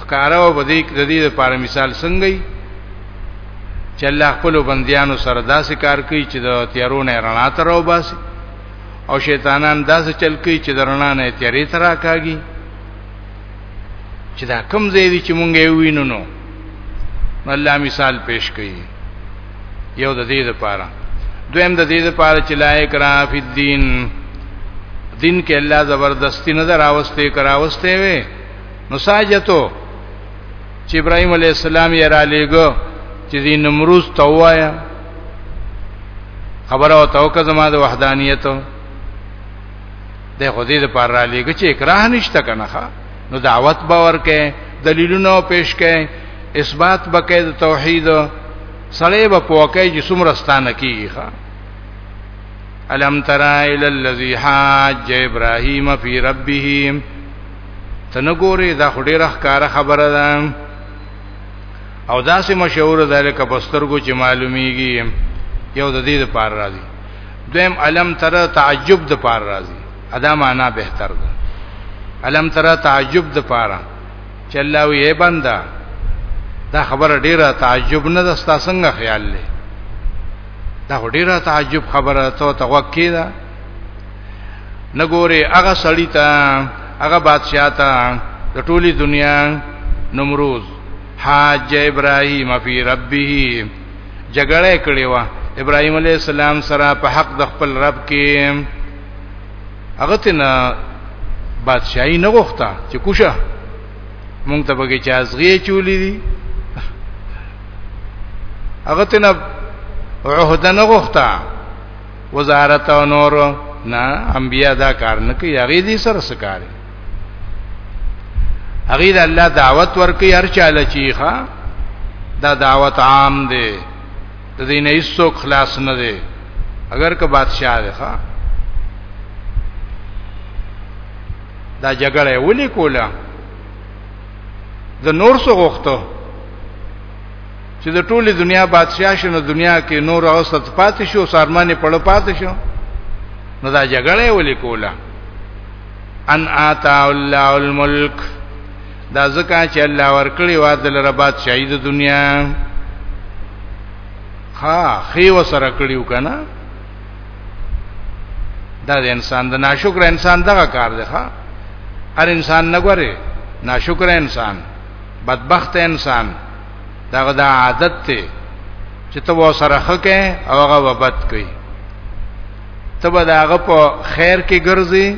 خکاره او بدیک د دې لپاره مثال څنګه چې الله خپل بندیانو سره داسې کار کوي چې د تیارو نه رڼا ته راو باسي او شیطانان داسې چل کوي چې د رڼا نه تیارې ته راکاږي چې دا کم ځای دی چې مونږ یې وینو نو الله مثال پیش کوي یو د دې لپاره دویم د دې لپاره چې لایق را فی الدین دین کې الله زبردستی نظر راوستي کراوستي وي نو ساجتو چې ابراهيم عليه السلام یې را لېګو چې دې نمروز ته وایا خبره او توکه زما د وحدانیت د خدای د پر را لېګ چې اکراه نشته کنه نو دعوت باور کې دلیلونه پیش کې اثبات بکې د توحید سړې به پوکې چې څومره ستانه کیږي ښا الم ترى الى الذي حاج ابراهيم في ربه ته نه ګوري دا خو ډیره ښکاره خبره ده او دا سه مشهور ده لکه پسترګو چې معلومیږي یو د دې لپاره راځي دویم علم تر تعجب د لپاره راځي ادا معنا بهتر ده علم تر تعجب د لپاره چې الله یې بندا دا خبره ډیره تعجب نه ده ستاسو څنګه خیال لې دا ډیره تعجب خبره ته توقع کیده نګوره هغه سړی ته هغه بادشاہ ته د ټولي دنیا نمروز حاج ابراهیم فی ربه جګړه کړې و ابراهیم علی السلام سره په حق د خپل رب کې هغه تنه بادشاہي نه غوښته چې کوشه مونږ ته بګی چا زغی چولې دي هغه تنه عہد نه غوښته وزارت او نور نه انبیا دا کار نه کوي هغه دې سره سکاري هغه د الله دعوت ورکي هر چاله چیخه دا دعوت عام دی د دې نه هیڅ خلاص نه دی اگر که بادشاہ دی ښا دا جګړه ولې کوله د نور څه غوښته چې د ټوله دنیا بادشاہ شنو دنیا کې نور اوسط پاتې شو سارمانه پړ پاتې شو نو دا جګړه ولې کوله ان آتا الله الملک دا زکه چې الله ورکړي وا د لره بادشاہي د دنیا ها خي وسره کړیو کنه دا د انسان د ناشکر انسان دغه کار دی ها هر انسان نه غوري ناشکر انسان بدبخت انسان دا غدا عادت ته چې ته و سره خکه او هغه وبد کوي ته به داغه په خیر کې ګرځي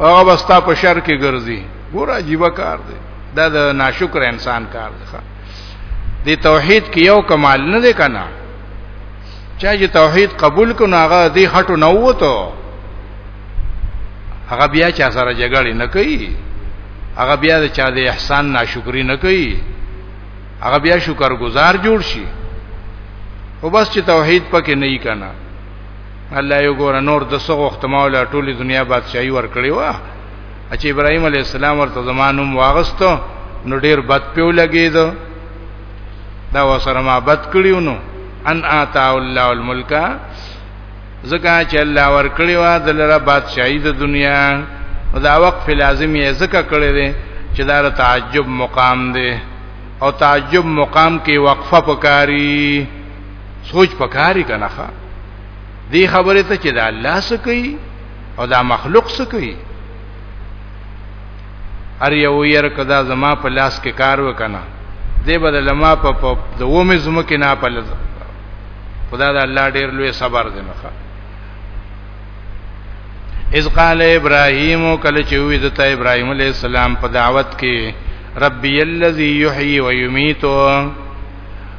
او هغه وستا په شر کې ګرځي ګور عجیب کار دی دا د ناشکر انسان کار دی د توحید کې یو کمال نه دی کنه چا چې توحید قبول کړو هغه د خټو نه وته هغه بیا چا سره جګړه نه کوي هغه بیا د چا د احسان ناشکری نه کوي هغه بیا شکر گزار جوړ شي او بس چې توحید پکې نه یې کنه الله یو ګور نور د څو وخت مولا ټولې دنیا بادشاہي ور کړی و چې ابراهيم عليه السلام ورته زمانوم واغستو نو ډیر بد پیو لګید دا وسره ما بد کړیو نو ان اتا الله الملک ځکه چې الله ورکړي وا دلره بادشاہي د دنیا او دا وقف لازم یې ځکه کړی دی چې دا تعجب مقام دی او تعجب مقام کې وقفه پکاري سوچ پکاري کنه ښا دی خبره ته چې دا الله سکی او دا مخلوق سکی هر یو ير کدا زما په لاس کې کار وکنه دی بدل ما په دومې زمکه نه په خدا د الله ډیر لوی صبر دی نه اذ قال ابراهيم کله چې وې د ابراهيم عليه السلام په دعوت کې ربي الذي يحيي ويميت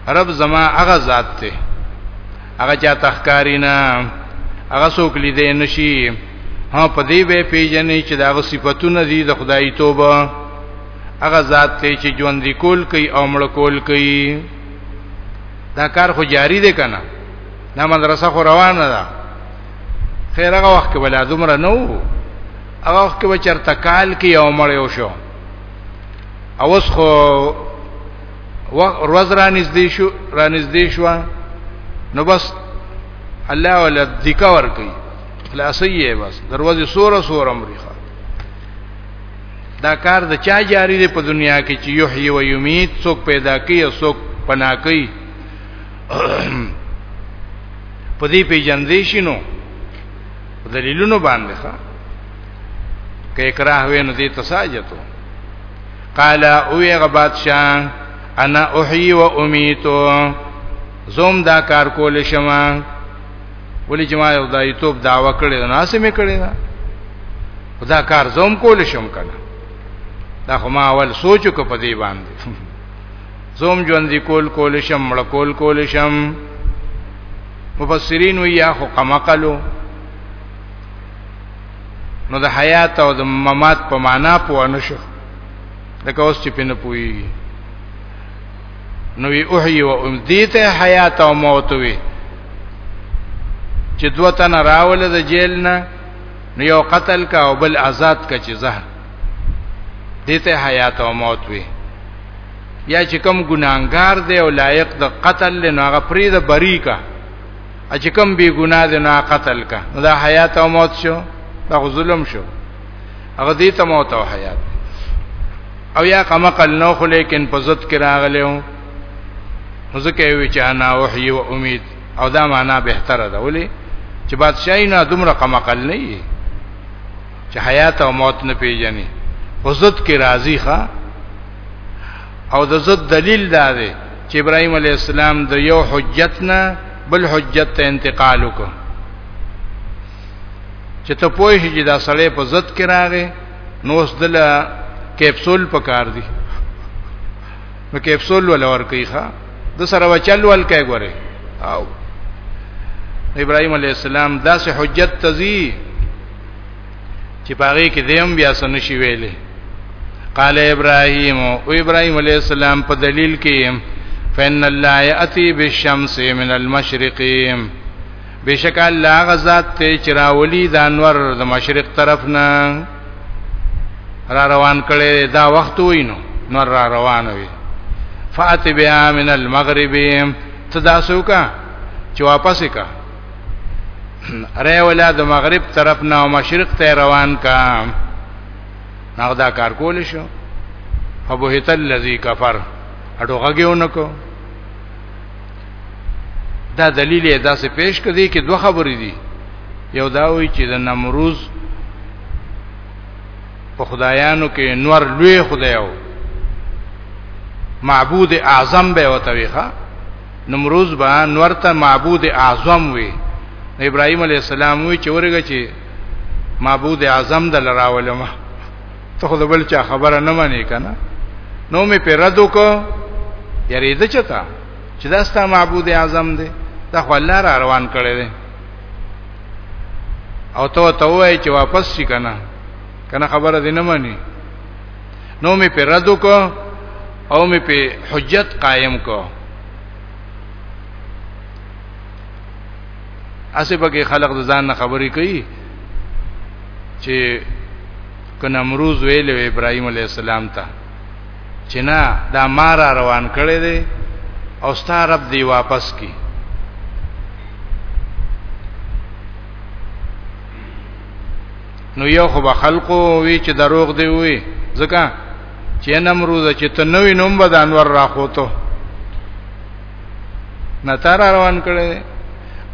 رب زما هغه ذات ته هغه چا تخکارینا هغه څوک لیدې نشي ها په دې به پیژنې چې دا صفاتونه دي د خدای توبه هغه ذات ته چې ژوند کول کوي او مړ کول کوي دا کار خو جاری دی کنه دا مدرسه خو روانه ده خیر هغه وخت کې ولا دومره نه وو هغه وخت کې به چرته کال کې یو مړ یو شو اوس خو ورځ را نږدې شو را نږدې شو نو بس الله ولا ذکر کوي خلاصي بس دروازه سوره سوره مريخه دا کار د چا جاری دی په دنیا کې چې یحیی و یمیت څوک پیدا کوي او څوک پنا کوي په دې پیجندې شینو دلیلونو باندې ښا کې اکراه وینو دې تساجتو قال او یغ بادشاہ انا احیی و امیتو زوم دا کار کول شمه ولی چې ما یو دای توپ داوا کړی نه سمې کړی دا خدا کار زوم کول شم کنه دا خو ما اول سوچو کو په دې باندې زوم ژوند کول کول شم مړ کول کول شم مفسرین ویا خو قمقلو نو د حیات او د ممات په معنا پوه نشو لکه اوس چې پنه پوي نو وی احیی و امدیت حیات او موت وی چې دوه تن راول د جیل نه نو یو قتل کا او بل آزاد کا چې زهر دته حیات او موت وی یا چې کوم ګناګار دی او لایق د قتل نه هغه پری د بری کا چې کوم بی ګناه دی نه قتل کا دا حیات او موت شو دا ظلم شو هغه دې ته موت او حیات او یا کما قل نو خو لیکن په زت کې راغلو ځکه وی چې انا وحی و امید او دا معنا بهتره ده ولی چې بادشاہی نه دومره کما قل نه یي چې حیات او موت نه پیژني په زت کې راضی ښا او د زت دلیل دا دی چې ابراهيم عليه السلام د یو حجت نه بل حجت ته انتقال وکړ چې ته پوه شې چې دا سړی په ضد کې راغی نو اوس دله کیپسول پکار دی نو کیپسول ول ورکی ښا د سره وچل ول کې ګوره او ابراهيم عليه السلام داسې حجت تزي چې پاره کې دیم بیا سن شي ویلې قال ابراهيم او ابراهيم عليه السلام په دلیل کې فإن الله يأتي بالشمس من المشرقين بشک الله غزاد ته چراولی د انور د مشرق طرف نه را روان کړي دا وخت وینو نور را روان وي فات بها من المغرب تداسو کا چې واپس کا اره ولا د مغرب طرف نه او مشرق ته روان کا هغه دا کار کول شو فبهت الذی کفر اډو غږیونکو دا دلیل یې داسې پیش کړي کې دوه خبرې دي یو دا وایي چې د نمروز په خدایانو کې نور لوی خدایو معبود اعظم به وته ویخه نمروز با نور ته معبود اعظم وی ابراهيم عليه السلام وی چې ورګه چې معبود اعظم د لراولمه ته خو بل چا خبره نه مانی کنه نو می په رد وکړه یریده چتا چې دا ستاسو معبود اعظم دی دا خو الله را روان کړی دی او ته ته وای چې واپس شي کنه کنه خبره دې نه مانی نو می په رد کو او می په حجت قائم کو اسه پکې خلق د ځان نه خبرې کوي چې کنه امروز ویل ابراهيم عليه السلام ته چې نه دا مار روان کړي دي او ستا رب دی واپس کی نو یو خو به خلقو وی چې دروغ دی وی ځکه چې نمرود چې ته نوې نوم به د انور راخوتو نتار روان کړي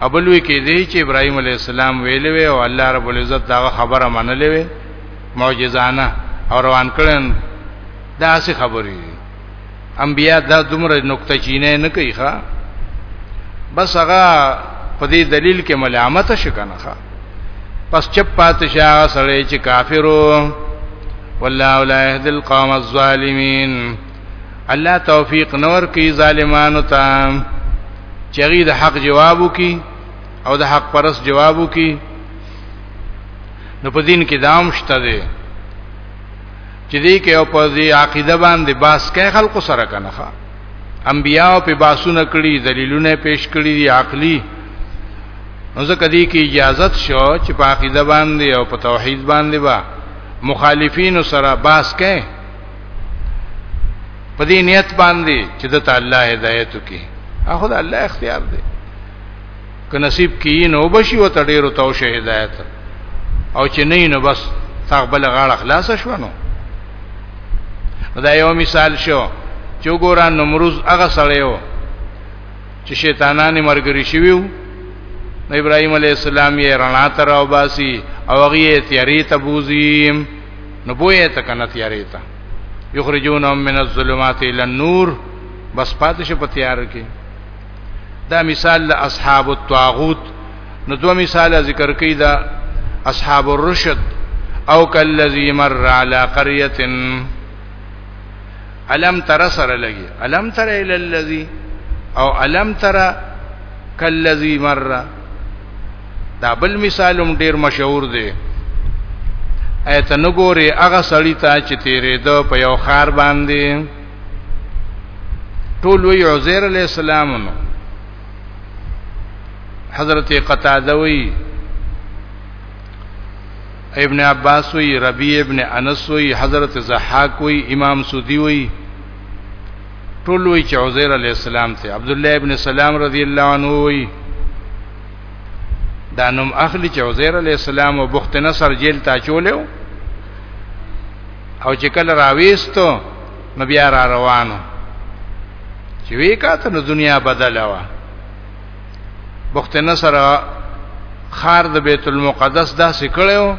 ابلوی کې دی چې ابراهيم عليه السلام ویلې وی او الله رب العزت دا خبره منلې وی معجزانه او روان کړن دا څه خبرې دي انبیا دا دومره نقطه چینه نه کوي ښا بس هغه په دې دلیل کې ملامت شکنه ښا پس چپ پاتشاه سره چې کافرو والله لا يهدي القوم الظالمين الله توفیق نور کی ظالمانو ته چغی د حق جوابو کی او د حق پرس جوابو کی نو په دین کې دام شته دی چې دې کې او په دې عقیده باندې باس کې خلکو سره کنه ښا انبیاء په باسونه کړی دلیلونه پیش کړی دی عقلی نو ځکه دې کې اجازه شو چې په عقیده باندې او په توحید باندې با مخالفین سره باس کې په دې نیت باندې چې د تعالی هدایت وکي هغه د الله اختیار دی که نصیب کیی نو بشي وته ډیرو تو شه هدایت او چې نه نو بس تغبل غاړه خلاص شو نو دا یو مثال شو چې ګوران نمروز هغه سړیو چې شیطانانی مرګري شویو نو ابراهيم عليه السلام یې رڼا تر او باسي او هغه تیاری ته بوزیم نو بوې ته کنه تیاری ته یخرجونهم من الظلمات الى النور بس پاتې شو په تیار کې دا مثال له اصحاب الطاغوت نو دوه مثال ذکر کړي دا اصحاب الرشد او کلذي مر على قريه الم تر سره لګي الم تر الى الذي او الم تر کلذي مر دا بل مثال هم ډیر مشهور دی ایت نګوري هغه سړی ته چې تیرې دو په یو خار باندې ټول وی عزیر علی السلام نو حضرت قتاده وی ابن عباس وی ربیع ابن انس وی حضرت زحاک وی امام سودی وی ټول وی چې عزیر علی السلام ته عبد الله ابن سلام رضی الله عنه وی دا نوم اخلي چې عزیر علی السلام او بخت نصر جیل تا چولیو او چې کله راويستو نو بیا را روانو چې وی کاته نو دنیا بدله وا بخت نصر خار د بیت المقدس داسې کړو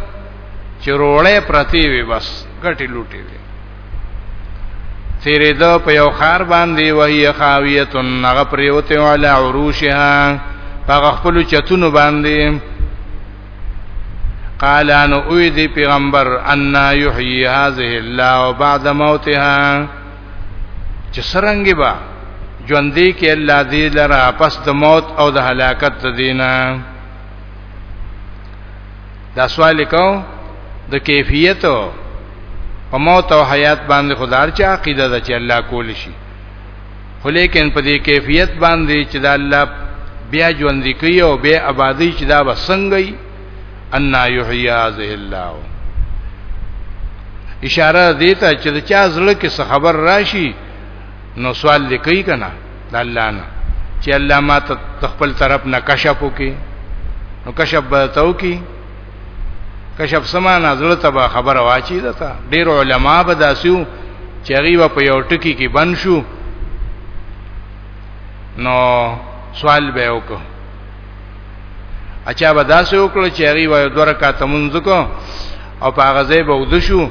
چې روړې پرتی وي بس ګټي لوټي وي تیرې دا په یو خار باندې وهي خاویت نغه پریوته علی عروشها هغه خپل چتونو باندې قال ان اوی دی پیغمبر ان یحیی هذه الله بعد موتها چې سرنګي با ژوندې کې الله دې لره پس د موت او د هلاکت دینه دا سوال کو د کیفیت په موت او حیات باندې خدار چې عقیده ده چې الله کول شي خو لیکن په دې کیفیت باندې چې د الله بیا ژوند کوي او بیا آبادی چې دا وسنګي ان یحیی هذه الله اشاره دې ته چې د چا زړه کې څه خبر راشي نو سوال لیکي کنه د الله نه چې الله ما ته خپل طرف نه کشف وکي نو کشف به تاو کی کشف سما نازل تبا خبر واچی دتا ډیر علما به داسیو چې غیبه په یو ټکی کې بن شو نو سوال به وکړو اچھا به داسې وکړو چې غیبه دوه رکعات منځ کو او په هغه ځای به ودشو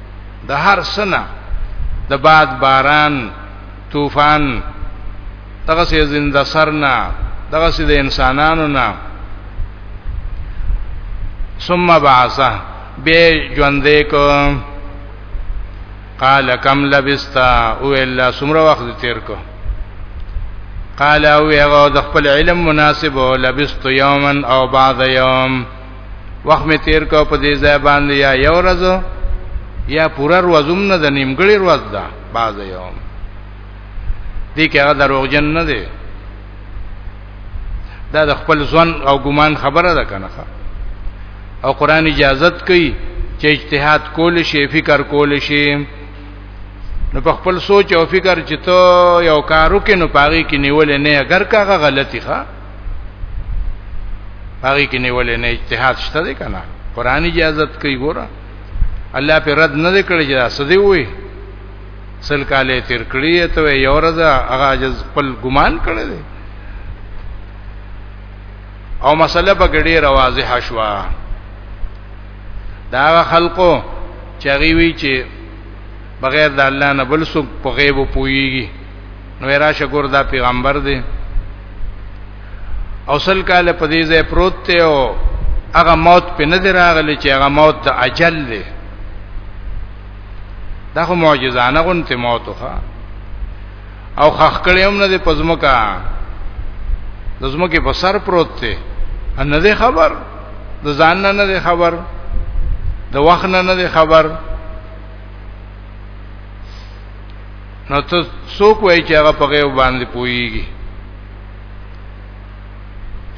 د هر سنه د باد باران طوفان دغه سي زنده سرنا دغه سي د انسانانو نه ثم بعثه به ژوندې کو قال کم لبستا او الا سمره وخت تیر کو قال او هغه د خپل علم مناسب لبست یوما او بعد یوم وخت می تیر کو په دې ځای باندې یا یو ورځ یا پورا ورځوم نه د نیمګړي ورځ ده باز یوم دې کې هغه دروغجن نه دی دا د خپل ځوان او ګمان خبره ده کنه او قران اجازت کوي چې اجتهاد کول شي فکر کول شي نو په خپل سوچ او فکر چې ته یو کارو کې نو پاغي کې نیول نه اگر کاغه غلطي ښه هغه کې نیولې نه اجتهاد شته دی کنه قران اجازه کوي ګوره الله په رد نه کړی چې سدی وي سل کاله تیر کړی ته یو ورځ هغه جز خپل ګمان کړی دی او مسله په ګډي روازه حشوا دا خلقو چغي وی چې بغیر د الله نه بل څوک په غیب پويږي نو راشه ګور دا پیغمبر دی او سل کال په دې ځای پروت دی او هغه موت په نه دراغلی چې هغه موت د اجل دی دا خو معجزانه غونته موت وخا او خخ کړي هم نه د پزمکا د زمکه په سر پروت دی ان نه خبر د ځان نه نه خبر د وخت نه نه خبر نو ته څوک وای چې هغه په غیب باندې پويږي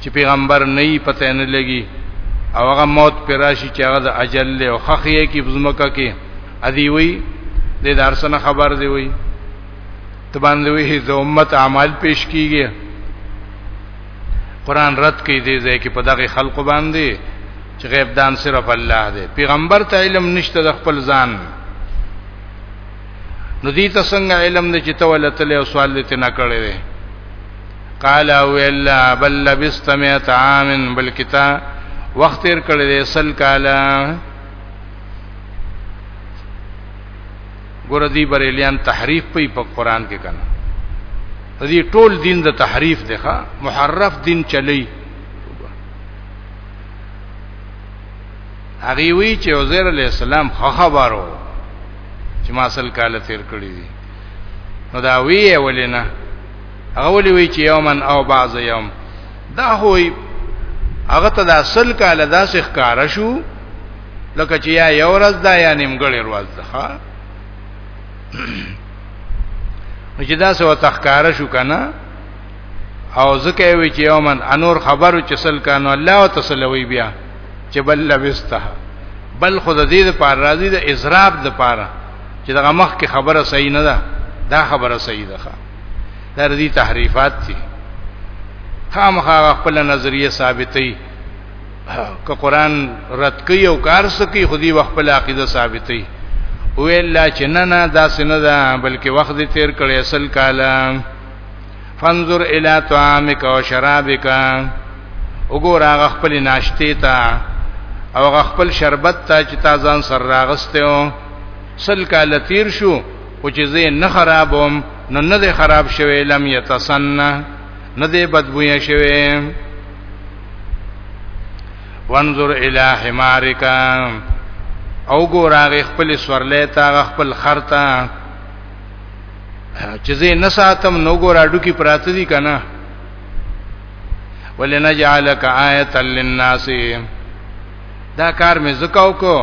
چې پیغمبر نه یې پته نه لګي او هغه موت پر راشي چې هغه د اجل له او خخیه کې بزمکه کې ادي وی د دارسنه خبر دی وی ته باندې وی د امت اعمال پیش کیږي قران رد کوي دې ځکه په دغه خلق باندې چې غیب دان صرف الله دی پیغمبر ته علم نشته د خپل ځان نو دې ته څنګه علم دې چې تولته له سوال دې نه کړې وي قال ویلا بل لبست مئات عام بلکتا وخت تیر کړی دی سل کالا ګور دی بریلیان تحریف پی په قران کې کنه دې ټول دین د تحریف دی ښا محرف دین چلی هغه وی چې عزیر علی السلام خو خبرو چې ما اصل کال تیر کړی دي نو دا وی ولینا هغه وی وی چې یومن او بعض یوم دا هوی هغه ته د اصل کال داسې ښکار شو لکه چې یا یو ورځ دا یا نیمګړې ورځ ده ها چې دا سو تخکار شو کنه او ځکه وی چې یومن انور خبرو چې سل کانو الله او تسلوي بیا چې بل لبسته بل خود دې د پار راضي د اضراب د پاره چې دغه مخ کې خبره صحیح نه ده دا خبره صحیح ده دا ردی تحریفات دي خامخا خپل نظریه ثابتې که قران رد کوي او کار سکی خودي خپل عقیده ثابتې ویلا چې نه نه دا سن ده بلکې وخت دې تیر کړي اصل کاله فانظر الى طعامك وشرابك وګور هغه خپل ناشته تا او هغه خپل شربت تا چې تا ځان سر راغسته او سل کال تیر شو او چې زه نه خرابوم نو نه دې خراب شوی لم يتسنه نه دې بدبوې شوی وانظر الى حمارک او ګور هغه خپل سورلې تا خپل خرتا چې زه نه ساتم نو ګور اډو کې پراته دي کنه ولنجعلک آیه للناس دا کار مې زکاو کو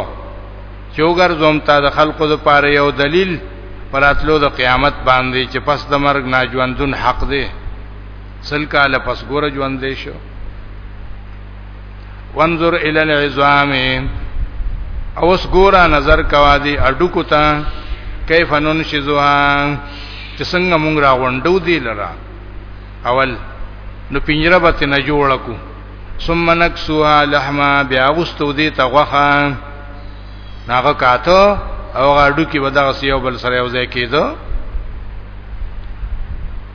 چوګر زوم تا د خلقو د پاره یو دلیل پراتلو د قیامت باندې چې پس د مرګ نه ژوندون حق دی سل کاله پس ګور ژوند دی شو وانظر الى العظام اوس ګورا نظر کوا دی اډو کوتا کیف ننشزها چې څنګه مونږ را غونډو دی لرا اول نو پنجره به تنه جوړ کو ثم نکسوها لحما بیا غستو دی تغوخه ناغه کاته او غاډو کې ودا سیو بل سره یو ځای کېدو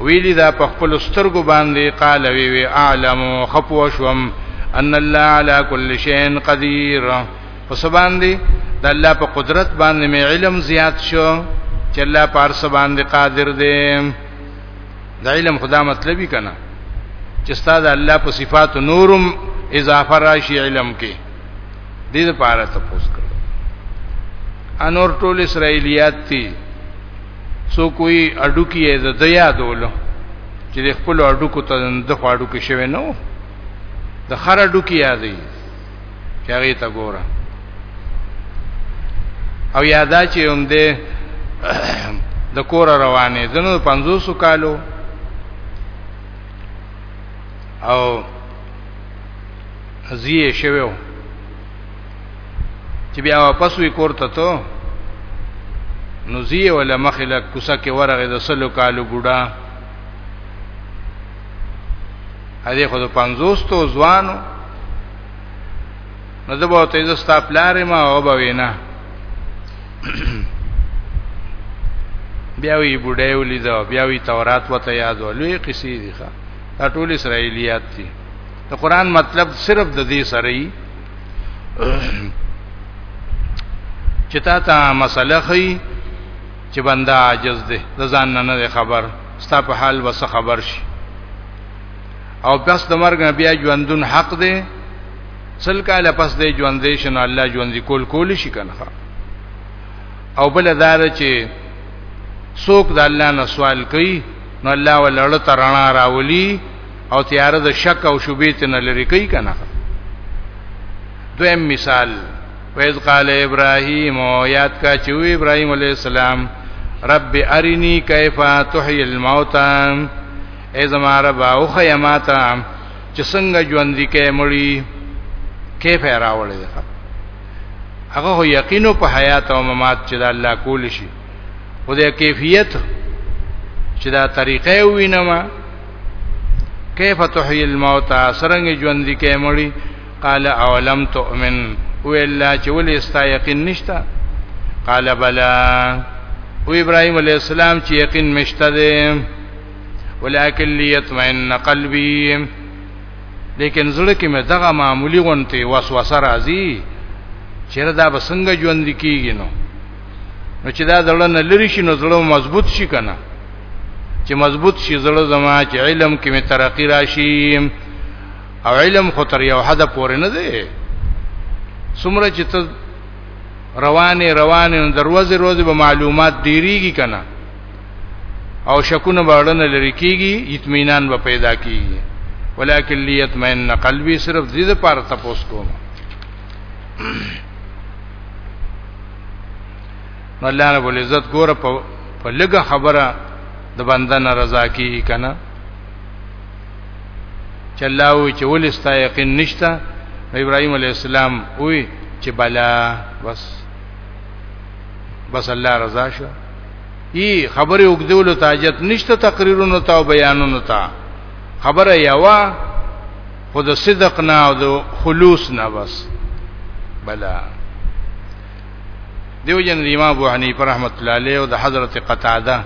ویلی دا په خپل سترګو باندې قال وی وی اعلم خپو شوم ان الله على كل شيء قدير پس باندې د الله په قدرت باندې مې علم زیات شو چې الله پارس باندې قادر دی د علم خدا مطلبی کنا چې ستاسو الله په صفات نورم اضافه راشي علم کې دې لپاره تاسو کړو انور ټول اسرایلیات دي سو کوئی اډو کې د د یادولو چې د خپل اډو کو ته د خواړو کې شوی نو د خر اډو کې یادې چې هغه ته ګوره او یادا چې هم دې د کور روانې دنو 500 کالو او زیه شویو چې بیا واپس وی کوړته ته نو زی ولا مخله کوسه کې ورغه د سلو کالو بوډا هدي خو د 50 تو ځوانو نو زه به ته زستا پلار ما او به وینا بیا وی بډای ولیدا بیا وی تورات وته یاد ولوی قصې دي ښا ټول اسرایلیات دي د قران مطلب صرف د دې سره چې تا ته مسله خي چې بندا عاجز دی د ځان نه نه خبر ستا په حال وسه خبر شي او پس د مرګ بیا ژوندون حق دی سل کاله پس دی ژوندې شنو الله ژوندې کول کول شي کنه او بل دار چې څوک د الله نه سوال کوي نو الله ولړ ترانا راولي او تیار د شک او شوبې تنه لري کوي کنه دویم مثال ویز قال ابراهیم او یاد کا چې وی ابراهیم علی السلام رب ارینی کیف تحیی الموت ای زما رب او خیماتا چې څنګه ژوند دي کې مړی کیف راولې هغه یقینو په حیات او ممات چې د الله کول شي خو د کیفیت چې دا طریقې وینم کیف تحیی الموت سرنګ ژوند کې مړی قال اولم تؤمن ویلا چې ولې استا یقین نشتا قال بلا او ابراهيم عليه السلام چې یقین مشته دي ولکن ليطمئن قلبي لیکن زړه کې مې دغه معمولی غونته وسوسه راځي چیرې دا بسنګ ژوند کیږي نو نو چې دا زړه نه لری شي نو زړه مضبوط شي کنه چې مضبوط شي زړه زما چې علم کې می ترقی راشي او علم خو تر یو حد پورې نه دی څومره چې ته روانه روانه دروازه روزه به معلومات ډیریږي کنه او شکونه باړنه لری کیږي اطمینان به پیدا کیږي ولکن لیتمن قلبی صرف دې لپاره تاسو کوم نو الله رب العزت ګور په په لګه خبره د بندنه رضا کی کنه چلاو چې ولستا یقین نشتا ابراهيم عليه السلام وی چې بلا بس بس الله رضا شو ای خبره وګدول تاجت نشته تقریرونو تا بیانونو تا خبره یوا خو د صدق نه او د خلوص نه بس بلا دیو جن د امام ابو حنیفه رحمت الله علیه او د حضرت قتاده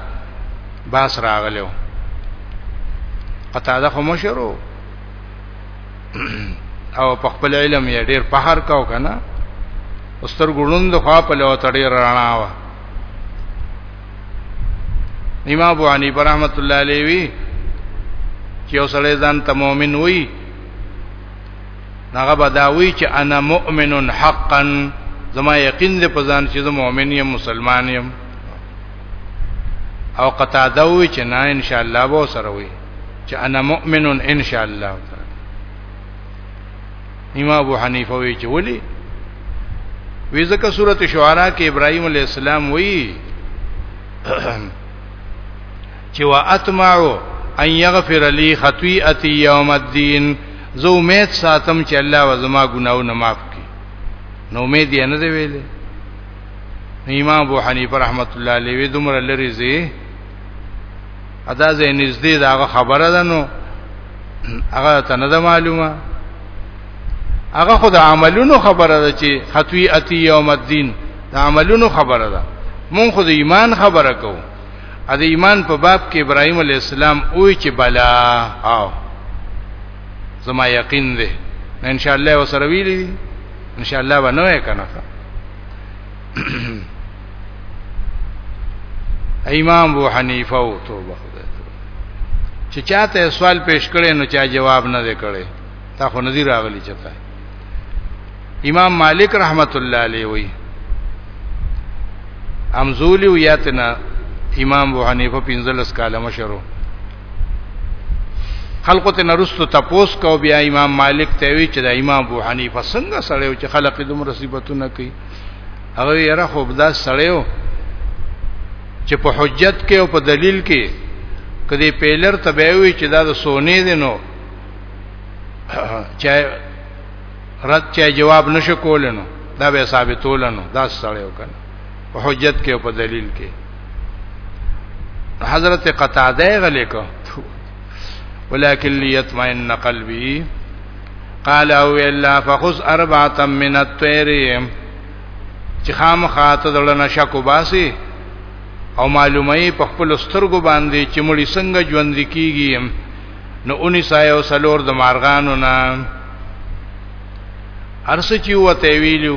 باس راغلو قتاده خو مشرو او په خپل علم یې ډیر فخر کاو کنه استر ګړوند خوا په لوتړی رڼا وا امام ابو حنیفه رحمۃ اللہ علیہ وی چې اوسړې ځان ته مؤمن وی هغه بداوی چې انا مؤمن حقا زما یقین دې په ځان چې زه مؤمن یم مسلمان یم او قطاده وی چې نه ان شاء الله به سره وی چې انا مؤمن ان شاء الله امام ابو حنیفه وی چې ولی وی ځکه سورته شعرا کې ابراهيم عليه السلام وی چې واتمعو ان یغفر لی خطیئتی یوم الدین زه امید ساتم چې الله وزما ګناونه معاف کړي نو امید یې نه دی ویلې امام ابو حنیفه رحمت الله علیه دومره لري زی ادا زه نږدې دا خبره ده نو هغه ته نه معلومه هغه خو د عملونو خبره ده چې حتوی اتی یوم الدین د عملونو خبره ده مونږ خو د ایمان خبره کوو ا د ایمان په باب کې ابراهیم علی السلام وی چې بلا او زما یقین ده ان شاء الله وسره ویلی ان شاء الله باندې کنه امام ابو حنیفه او توبه خدای ته چې چاته سوال پیش کړي نو چا جواب نه وکړي تا خو نذیر راغلی چتا امام مالک رحمت الله علیه وی امزولی و یاتنا امام ابو حنیفه پنځلس کاله مشرو خلقو ته نرستو تپوس کو بیا امام مالک ته وی چې دا امام ابو حنیفه څنګه سره چې خلق دوم رسیبتونه کوي هغه یره خو دا سړیو چې په حجت کې او په دلیل کې کدی پیلر تبعوي چې دا د سونې دي نو چا رد چا جواب نشو کول نو دا به ثابتول نو دا سړیو کنه په حجت کې او په دلیل کې حضرت قتاده غلې کو ولكن ليطمئن قلبي قال او الا فخذ اربعه من الطير چې خامخا ته دلنه شکو باسي او معلومه په خپل سترګو باندې چې مړي څنګه ژوند کیږي نو اونې سایو سلور د مارغانو نه ارس چې وته ویلو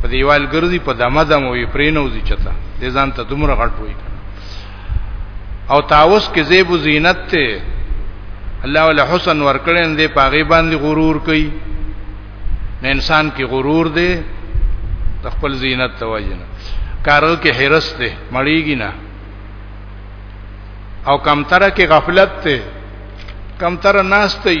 په دیوال ګرځي په دمه دمه وي پرینوځي چتا دې ځان ته دومره غټ وي او تاوس کې زیب و زینت ته الله ول حسن ورکړین دې پاغي باندې غرور کوي نه انسان کې غرور دی د خپل زینت توجنه کارو کې حرس دی مړیږي نه او کمتره کې غفلت ته کمتره ناشتي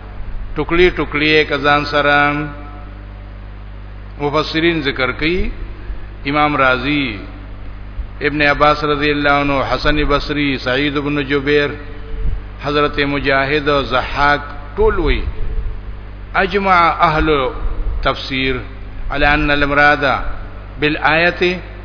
ټوکلي ټوکلي کزان سره مفسرین ذکر کوي امام رازی ابن عباس رضی الله عنه حسن بصری سعید ابن جبیر حضرت مجاهد او زحاق ټول وی اجمع اهل تفسیر على ان المراد بالآیه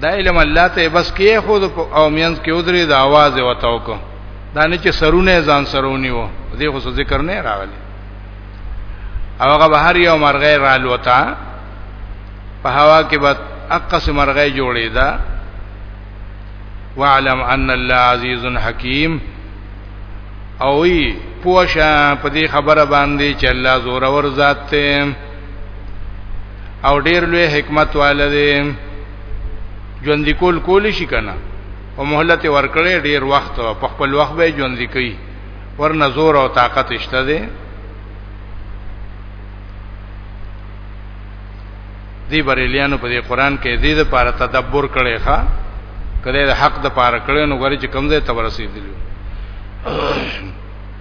دا علم الله ته بس کې خود او مینس کې ودري د आवाज وتاو کو دا نه چې سرونه ځان سرونی وو دې خو ذکر نه راغلی او هغه بهر یو مرغې رال وتا په هوا کې به اقص مرغې جوړې ده واعلم ان الله عزیز حکیم او وی پوښه په دې خبره باندې چې الله زور ور ذات ته او ډیر لوی حکمت والده ژوند کول کول شي کنه او مهلت ورکړي ډیر وخت په خپل وخت به ژوند کوي ورنه زور او طاقت شته دي دی بریلیانو په دې قران کې دې د پاره تدبر کړي ښا کله د حق د پاره کړي نو غری چې کم ځای تبرسي دي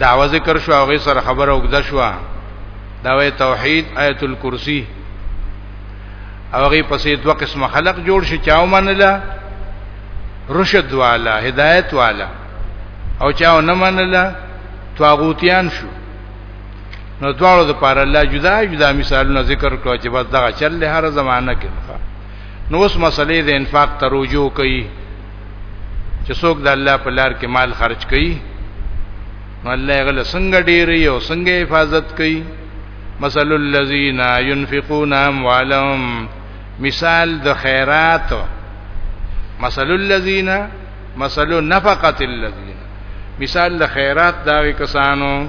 دعوه ذکر شو هغه سره خبره وګد شو دا وی توحید آیت الکرسی هغه پسې دوه قسم خلق جوړ شي چاو منله رشد والا هدایت والا او چاو نه منله طاغوتیان شو نو دواړو د پاره الله جدا جدا مثالونه ذکر کړو چې بس دغه چل له هر زمانہ کې نو اوس مسلې د انفاق تروجو کوي چې څوک د الله په لار کې مال خرج کوي نو الله غل څنګه ډیری او څنګه حفاظت کوي مثل الذين ينفقون اموالهم مثال د خیرات مثل الذين مثل نفقه الذين مثال د خیرات دا کسانو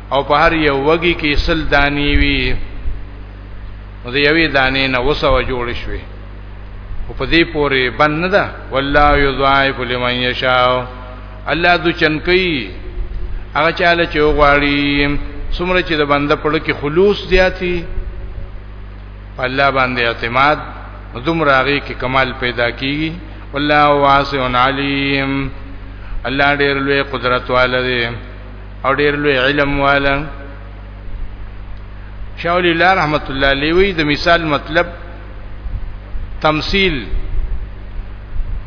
او په هر یو وږي کې سل دانی وي نو د یوې دانې نه وسو جوړ شوي او په دې پورې بند نه ده والله یضاعف لمن یشاء الله د چنکې هغه چاله چې وغواړي څومره چې د بنده په لکه خلوص زیاتی الله باندې اعتماد دوم راغي کې کمال پیدا کیږي والله واسع علیم الله ډېر لوی قدرت والده او ډیر لوی علم والا شاول الله رحمت الله لیوی د مثال مطلب تمثيل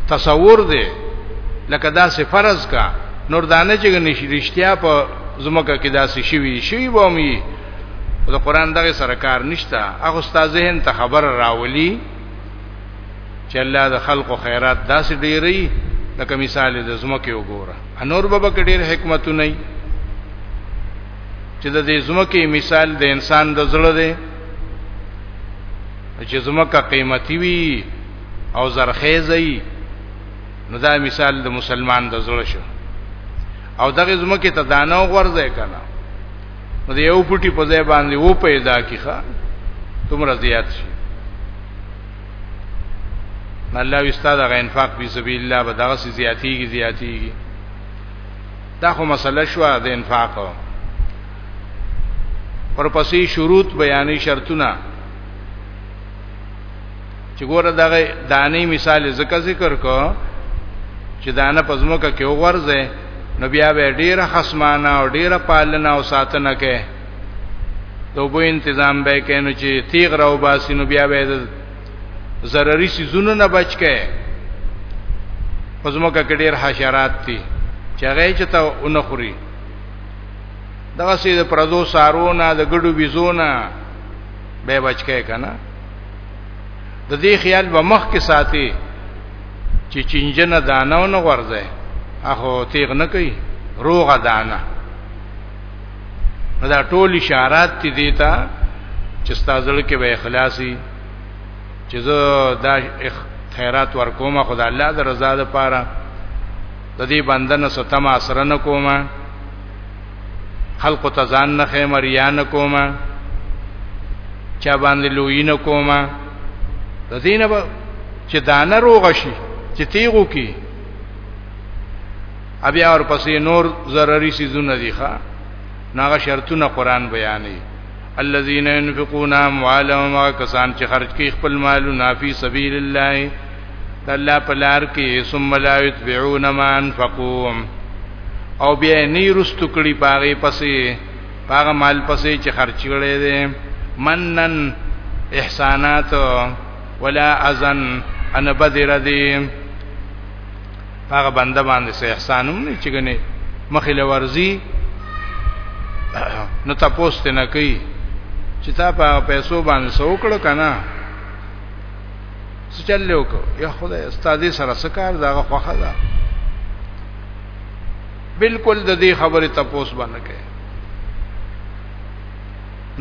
تصور دی لکه دا سه فرض کا نور دانه چې نشریشتیا په زمکه کې داسې شوی شوی بومي د قران دغه سرکار نشتا هغه استاد ذهن ته خبر راولي چې الله د خلقو خیرات داسې ډېری لکه مثال د زمکه وګوره انور بابا کې ډېر حکمتونه نه چې د دې زمکه مثال د انسان د زړه دی چې زمکه قیمتي وي او زرخیزي نو دا مثال د مسلمان د زړه شو او دغه زمکه ته دانه غورځي کنه نو دی یو پټي په ځای باندې و پیدا کیخه تمره زیات شي الله استاد غ انفاق په سبیل الله به دغه زیاتیږي زیاتیږي دا خو مسله شو د انفاق پر پسې شروط بیانې شرطونه چې ګوره دغه دانې مثال زکه ذکر کو چې دانه پزموکه کې وغورځي نو بیا به ډیره خصمانه او ډیره پالنه او ساتنه کوي دوبو تنظیم به کینو چې تیغ راو باسي نو بیا به ضروري سيزونو نه بچ کې پزموکه کې ډیر حشرات دي چې هغه چې ته اونخوري دغه سي د پردو سارونه د ګډو بيزونه به بچ کې کنه د دې خیال به مخ کې ساتي چې چنجنه دانه نه ورځي اخو تیغ نه کوي روغه دانه دا ټول اشارات دي دیتا چې ستاسو کې به اخلاصي چې زه دا خیرات ورکوم خدای الله د رضا لپاره د دې بندنه ستما سره نه کومه خلق ته ځان نه خمریا نه کومه چا باندې لوی نه کومه د دینه به چې دانه روغ شي چې تیغو کی ابیا اور پسې نور ضروري سيزونه دي ښا ناغه شرطونه قران بیانې الذين ينفقون اموالهم وكسان چې خرج کوي خپل مالونه فی سبیل الله تعالی په لار کې ثم لا يتبعون ما انفقوا او بیا نه رستو کړي پاره پسې پاره مال پسې چې خرج کړي دي منن احسانات ولا اذن ان بدر دي هغه بنده باندې سه احسان هم نه چګنه مخې لورزي نو تاسو ته نه کوي چې تا په پیسو باندې سوکړه کنه څه چل له وکړه یا خدای استاد سره سکار داغه خوخه ده بالکل د دې خبره تپوس باندې کوي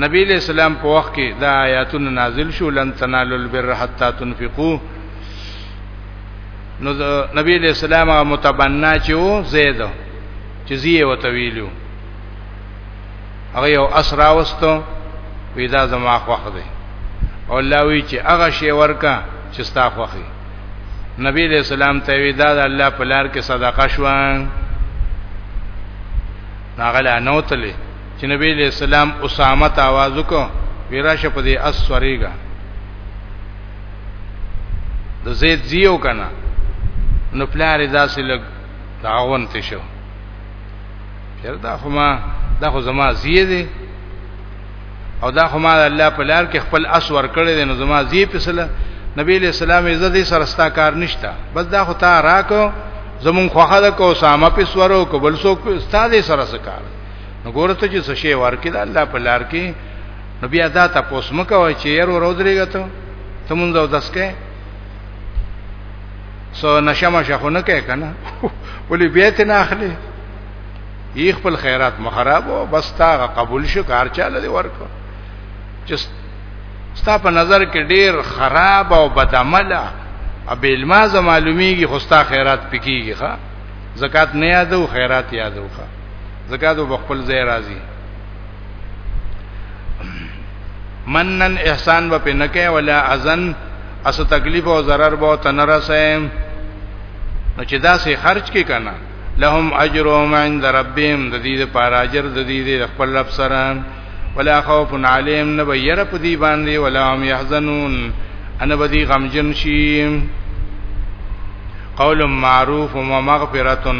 نبی علیہ السلام په وخت کې دا آیاتونه نازل شو لن تنالوا البر حتا تنفقوا نو نبی علیہ السلام هغه متبنا چې وو زید چې زیه وته ویلو هغه یو اسرا وستو ویدا زما خوخه دی او الله وی چې هغه شی ورکا چې ستا خوخه نبی علیہ السلام ته ویدا د الله په لار کې صدقه شو ناغلا نوتلې چې نبی علیہ السلام اسامه ته आवाज وکړ ویراشه په دې اسوریګه د زید زیو کنه نو پلار داسې لګ داون ته شو چر دا خو ما دا خو زما زیه دی او دا خو ما الله په لار کې خپل اسور کړی دی نو زما زیه پسله نبی علیہ السلام عزت یې سرستا کار نشتا بس دا خو تا راکو زمون خوخه د کو سامه په سورو کو بل سو استاد سره سکار نو ګورته چې سشي ورکې دا الله په لار کې نو بیا دا تاسو مکه وای چې ير ور ودرېګه ته ته مونږ او دسکه سو نشمه شخونه کې کنه ولې بیا ته نه اخلي یې خپل خیرات مخرب او بس تا قبول شو کار چاله دی ورکو چې ستا په نظر کې ډیر خراب او بدعمله ابي الماز معلومیږي خو ستا خیرات پکېږي ښا زکات نه یادو خیرات یادو ښا زکات وبخپل ځای راځي منن احسان به نه کوي ولا اذن اس تکلیف او ضرر به تنرسه نو چې دا سي خرج کې کنه لهم اجرهم عند ربهم د دې لپاره اجر د دې د خپل رب سره ولا خوف عليهم نه به ير په دې باندې ولا هم يحزنون انا بدی غمجن شي قول معروف ومغفرة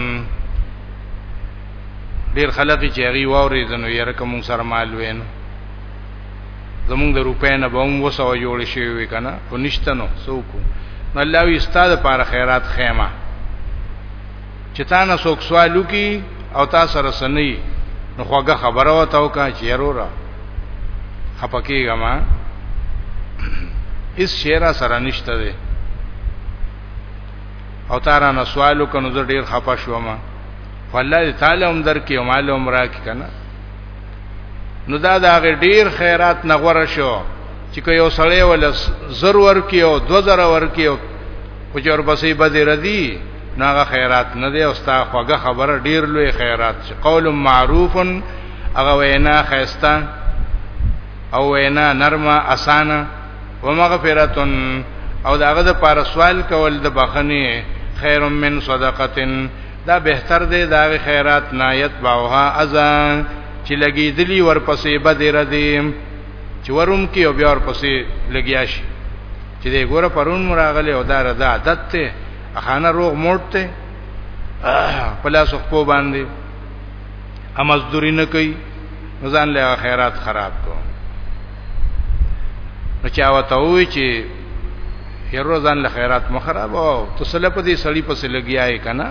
ډیر خلک چې هغه ووري دنو یره کوم سره مال وینو زمونږ د روپې نه به هم وسو جوړ شي وي کنه او نشتنو څوک نو الله وی استاد لپاره خیرات خیمه چې تا نه څوک سوالو کی او تا سره سنئی نو خوګه خبره وتاو کا چې ورورا خپکیګه ما اس شعر سره نشته دی او تارا نو سوالو کنو زه ډیر خپه شوم والله دې تعالی هم درکې او مال هم راکې کنه نو دا دا ډیر خیرات نغور شو چې کو یو سړی ول زر ورکی او دو زر ورکی او خو چور پسې بده ردی نو هغه خیرات نه دی او ستا خوګه خبره ډیر لوی خیرات چې قول معروف هغه وینا خیستا او وینا نرمه اسانه ومغفرتن او داغه د پار سوال کول د بخنی خیر من صدقتن دا بهتر دی دا خیرات نایت باوها ازا چې لګیدلی ورپسې بدر دی چې وروم کې او بیا ورپسې لګیا شي چې دې ګوره پرون مراغله او دا رضا عادت ته خانه روغ موټ ته پلاس خو باندې امزدوری نه کوي ځان له خیرات خراب کو نو چا وته وی چې هر ځان له خیرات مخرب او تسله په دې سړی پسې لګیاي کنه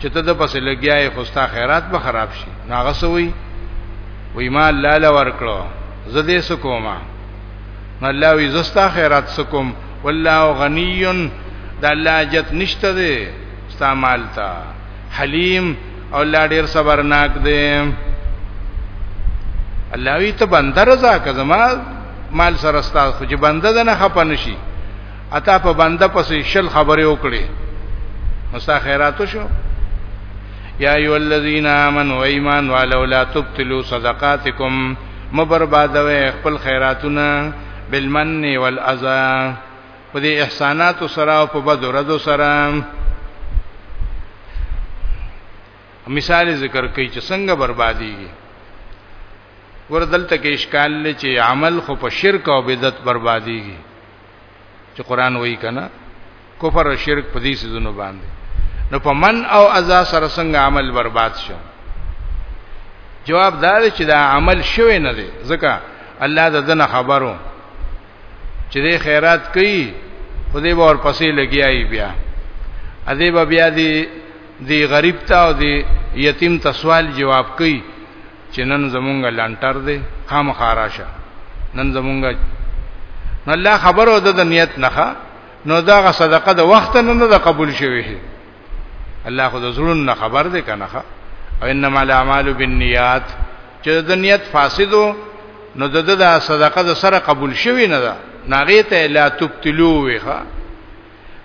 چې ته د پسې لګیاي خوستا خیرات به خراب شي ناغه سوی وی ما لاله ورکړو زده سکوما نو الله وی زستا خیرات سکوم والله غنی دا الله جت نشته دی ستا مال ته حلیم او الله ډیر صبرناک دی الله وی ته بنده رضا که زما مال سره ستا خو چې بنده ده نه خپه نشي اته په بنده پسې شل خبرې وکړي مستا خیراتو شو یا ایو الذین آمنوا ایمان والو لا تبتلوا صدقاتکم مبربادوي خپل خیراتونه بالمن والاذى په دې احساناتو سره او په بدو ردو سره مثال ذکر کوي چې څنګه برباديږي ور دلته کې اشکال لې چې عمل خو په شرک او بدعت برباديږي چې قران وایي کنه کفر او شرک په دې سيزونو باندې نو په من او ازا سره څنګه عمل برباد شو جواب دا چې دا عمل شوی نه دی ځکه الله د دنه خبرو چې دې خیرات کوي خو دې ور پسې لګیایي بیا ا دې بیا دې دی غریب ته او دی یتیم ته سوال جواب کوي چې نن زمونږ لانټر دی خام خاراشه نن زمونږ نو الله خبرو د نیت نه نو دا صدقه د وخت نه نه قبول شوی الله خو د زړونو نه خبر دی کنه او انما الاعمال بالنیات چې د نیت فاسدو نو د د صدقه د سره قبول شوی نه ده ناغه ته لا تبتلو ویخه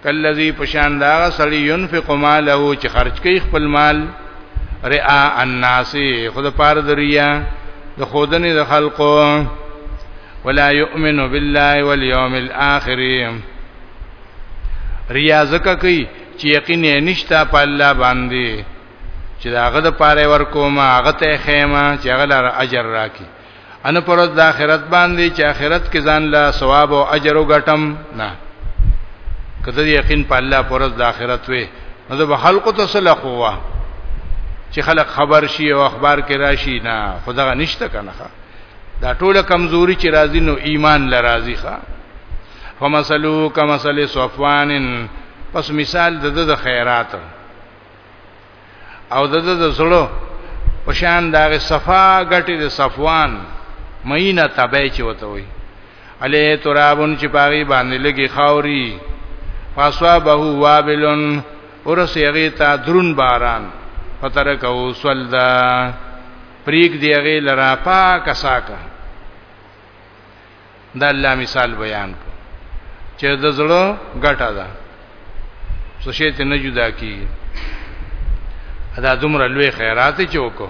کلذي پشان دا سړی ينفق ماله چې خرج کوي خپل مال رعا الناس خود پار دریا د خودنی د خلقو ولا يؤمن بالله واليوم الاخر ریا زکه کوي چې یقین نشته په الله باندې چې داغه د پاره ورکوم هغه ته خیمه چې هغه لار اجر راکې ان پر د آخرت باندې چې آخرت کې ځان له ثواب او اجر وګټم نه کله یقین په الله پر د آخرت وې نو د خلقو ته صلح هوا چې خلق خبر شي او اخبار کې راشي نه خدغه نشته کنه دا ټوله کمزوري چې راځي نو ایمان لراځي ښا فمثلو کمثل صفوان پس مثال د د خیرات او د د زړه پشان دا صفا غټي د صفوان مینه تبع چې وته وي علی ترابن چې پاغي باندې لګي خاوري فاصابه وابلن ورسیږي تا درون باران فترکو سولدا پریک دی هغه لرا پاک ساکه دا الله مثال بیان کو چې د زړه ګټه ده څه شي ته نه جدا کی دا دومره لوی خیرات چې وکړو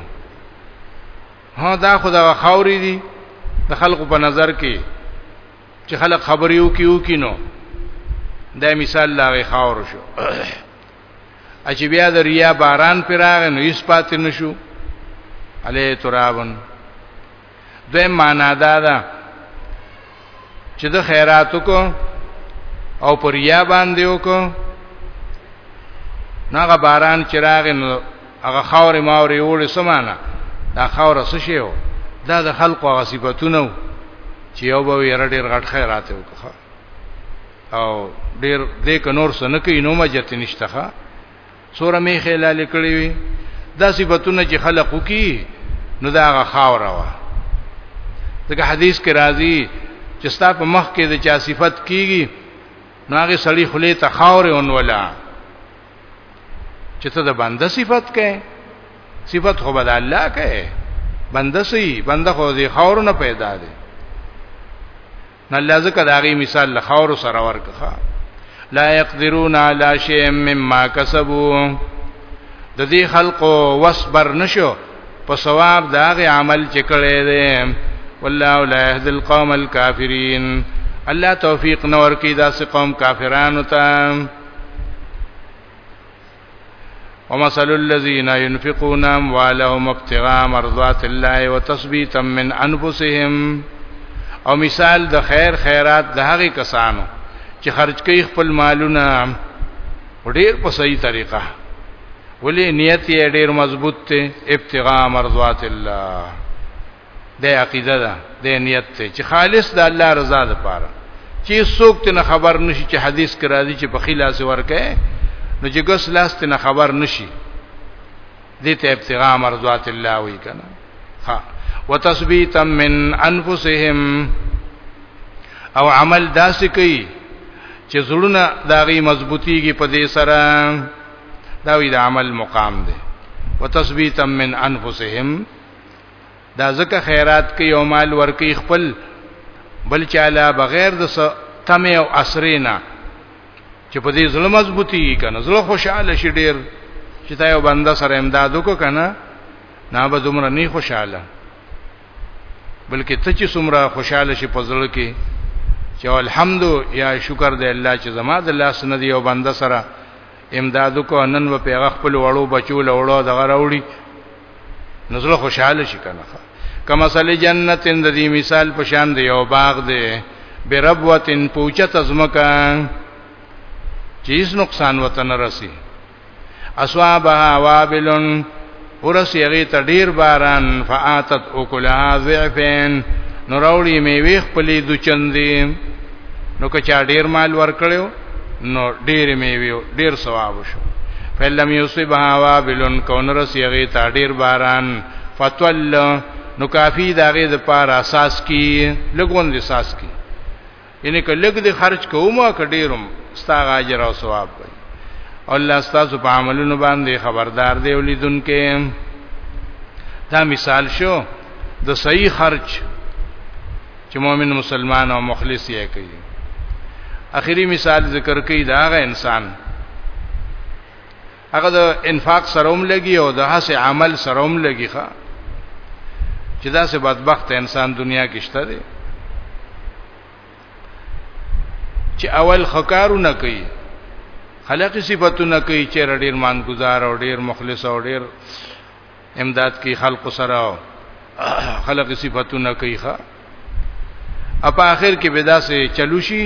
ها دا خدا خاوري دي د خلکو په نظر کې چې خلک خبرې وکي وکي نو دا مثال لا خاور شو اچ بیا د ریا باران پراغ نو یې سپات نشو علی ترابن دوی معنا دا ده چې د خیراتو کو او پر یا باندې وکړو ناغه باران چراغ نو هغه خاور ماوري وړي سمانه دا خاور څه شی و دا د خلقو غصبتونه چې یو به یې رډیر غټ خیرات وکړه او ډیر دې ک نور سن کې نو مجت نشته ښا سوره می خلال کړی وي دا صفاتونه چې خلقو کی نو دا غ خاور وا دغه حدیث کې راځي چې ستا په مخ کې د چا صفت کیږي نو هغه سړی خلی ته خاور اون ولا چې ته د بنده صفت کې صفت خو بد الله کې بنده سي بنده خو دې خاور نه پیدا دی نه لزکه داغي مثال لخور سره ورکخه لا يقدرون على شيء مما كسبوا د دې خلقو وصبر نشو په ثواب داغه عمل چې کړي دي والله لا يهدي القوم الكافرين الله توفیق نور کی داس قوم کافرانو ته ومثل الذين ينفقون اموالهم ابتغاء مرضات الله وتثبيتا من انفسهم او مثال د خیر خیرات د هغه کسانو چې خرج کوي خپل مالونه ډیر په صحیح طریقه ولی نیت یې ډیر مضبوط ته ابتغاء مرضات الله د عقیده ده د نیت ته چې خالص د الله رضا لپاره چې څوک ته خبر نشي چې حدیث کې راځي چې په خلاص ورکه نو چې ګس لاس ته خبر نشي دې ته ابتغاء مرضات الله وی کنه ها وتثبیتا من انفسهم او عمل داسې کوي چې زړونه داغي مضبوطیږي په دې سره دا وی د عمل مقام دی وتثبیتا من انفسهم دا ځکه خیرات کې یو مال ورکی خپل بل چاله بغیر د تمه او اسرینا چې په دې ظلم مضبوطی کنه زړه خوشاله شي ډیر چې تا یو بنده سره امداد وکړه کنه نه به دومره نه خوشاله بلکې ته چې څومره خوشاله شي په ځل کې چې الحمد یا شکر دې الله چې زما د لاس نه دی یو بنده سره امداد کو نن و پیغه خپل وړو بچو لوړو دغه راوړي نزله خوشاله شي کنه کما صلی جنت د دې مثال په شان دی یو باغ دی بربوتن پوچت ازمکا چیز نقصان وطن رسی اصوابها وابلن ورس یغی ته ډیر باران فاتت اکلها ضعفین نو راوړي میوه خپلې د چندې نو که چا ډیر مال ورکړیو نو ډیر میوه ډیر ثواب شو فلم یصبها وابلن کون رس یغی ته ډیر باران فتول نو کافی داغه د پار اساس کی لګون د اساس کی یعنی که لګ دې خرج کوم او که ډیرم ستا اجر او ثواب وي الله ستاسو په عملونو باندې خبردار دی ولیدونکې دا مثال شو د صحیح خرج چې مؤمن مسلمان او مخلص یې کوي اخیری مثال ذکر کوي دا غ انسان هغه د انفاق سره هم لګي او د هڅه عمل سره هم لګي ښا چې دا سه بدبخت انسان دنیا کې شته دی چې اول خکارونه کوي خلقي صفاتونه کوي چې ډېر مانګزار او ډېر مخلص او ډېر امداد کی خلق سره خلق صفاتونه کوي ښا اپ اخر کې بدا سه چلو شي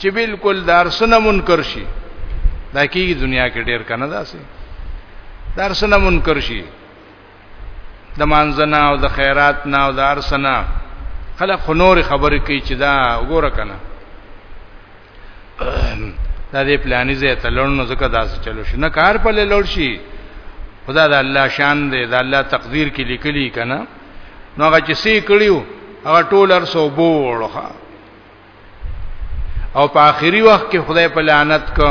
چې بالکل دارسنه منکر شي دا کیږي دنیا کې ډیر کنه داسې دارسنه منکر شي د مانځنه او د خیرات نه او د ارسنه خلک خنور خبرې کوي چې دا وګوره کنه دا دې پلاني زه ته لړنو زکه داس چلو شي نه کار په لړ شي خدا د الله شان دی د الله تقدیر کې لیکلی کنا نو هغه چې سې کړیو هغه ټول ارسو بوړخه او په آخري وخت کې خدای په لعنت کو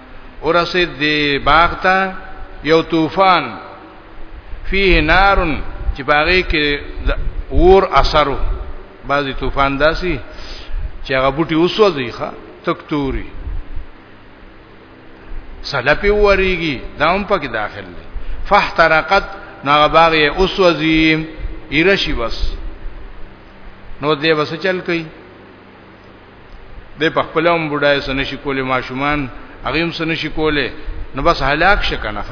ورسید دی باغ ته یو طوفان فيه نار چې باغې کې ور اثرو بعضی طوفان داسي چې هغه بوټي وسوځي ښا تکتوري سلپی وریږي دا هم پکې داخل دي فاحترقت ناغه باغ یې اوسوځي ایرشي بس نو دې بس چل کوي د په خپل هم بډای سن شي کولې ماشومان هغه هم سن شي کولې نو بس هلاک شکنه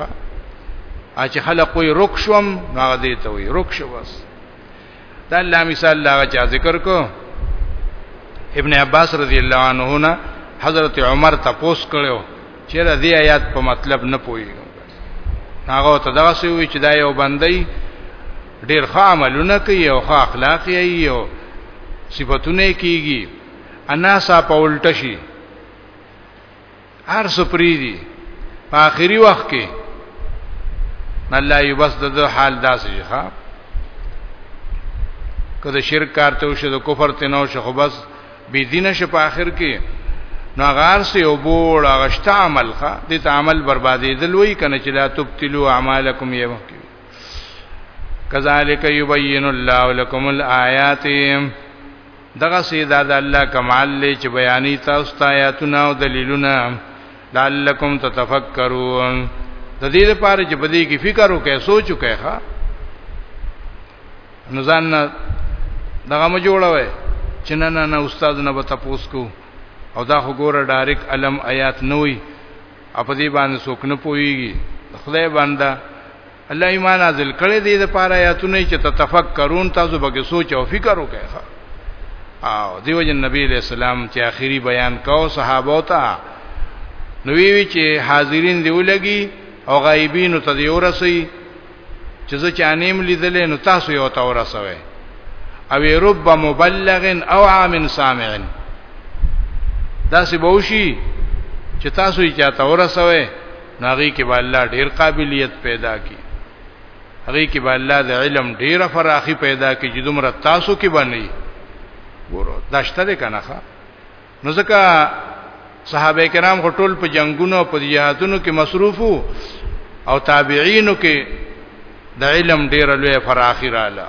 ا چې خلق وي رک شوم هغه دې ته وي رک شو بس دا الله مثال لا چا ذکر کو ابن عباس رضی الله عنه حضرت عمر تپوس کړو چې د دې آیات په مطلب نه پوهیږم هغه ته دا څه وی چې دا یو بندي ډیر ښه عملونه کوي او ښه اخلاق یې او صفاتونه کیږي انا سا په الټه شي هر سپری دي په آخري وخت کې الله یې بس د حال داسې ښه کله شرک کارته او شد کفر تنو شخو بس بی دین شه په اخر کې نو غار سه یو بول غشت عمل ښه د تعامل بربادې دلوي کنه چې لا تبتلوا اعمالکم یو کې کذالک یبین الله لكم الآیات دغه سیدا د الله کمال له چې بیانې تاسو ته آیاتونه او دلیلونه لعلکم تتفکرون د دې لپاره چې بدی کې فکر وکړئ سوچ وکړئ نو ځان نه دغه م جوړوي چې نه نه نه استاد نه به تاسو کو او دا خو ګوره ډایرک علم آیات نه وي په دې باندې څوک نه پويږي خدای باندې الله ایمان نازل کړي دې د پاره آیاتونه چې تتفکرون تاسو به سوچ او فکر وکړئ او دیو جن نبی علیہ السلام چې آخري بیان کاو صحابه ته نو وی چې حاضرین دی ولګي او غایبین ته دی ورسي چې زه چا نیم لیدلې نو تاسو یو تا ورسوي او رب مبلغ او عام سامع دا سی بوشي چې تاسو یې چاته ورسوي ناغي کې به الله ډیر قابلیت پیدا کی هغه کې به الله د علم ډیره فراخي پیدا کی چې دومره تاسو کې باندې ګورو داشته ده کنه نو ځکه صحابه کرام غټول په جنگونو او په جهادونو کې مصروفو او تابعینو کې د علم ډیر لوی فراخی رااله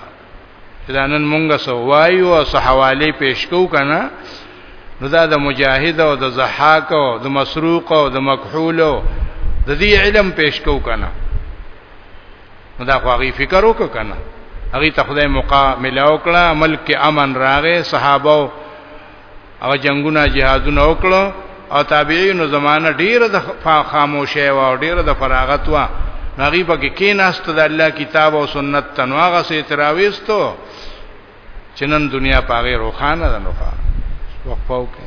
دا نن مونږه سوایو او صحوالی پیش کو کنه نو دا د مجاهد او د زحاک او د مسروق او د مکحول او د دې علم پیش کو کنه نو دا خو غي فکر وک کنه هغه ته خدای مقام ملاو کړه ملک امن راغې صحابه هغه جنگونه جهادونه وکړو او تابعینو زمانہ ډیره د خاموشه و او ډیره د فراغت و هغه پکې کیناست د الله کتاب او سنت تنواغه سي تراويستو چې نن دنیا پاغه روخانه ده نو وقفو کې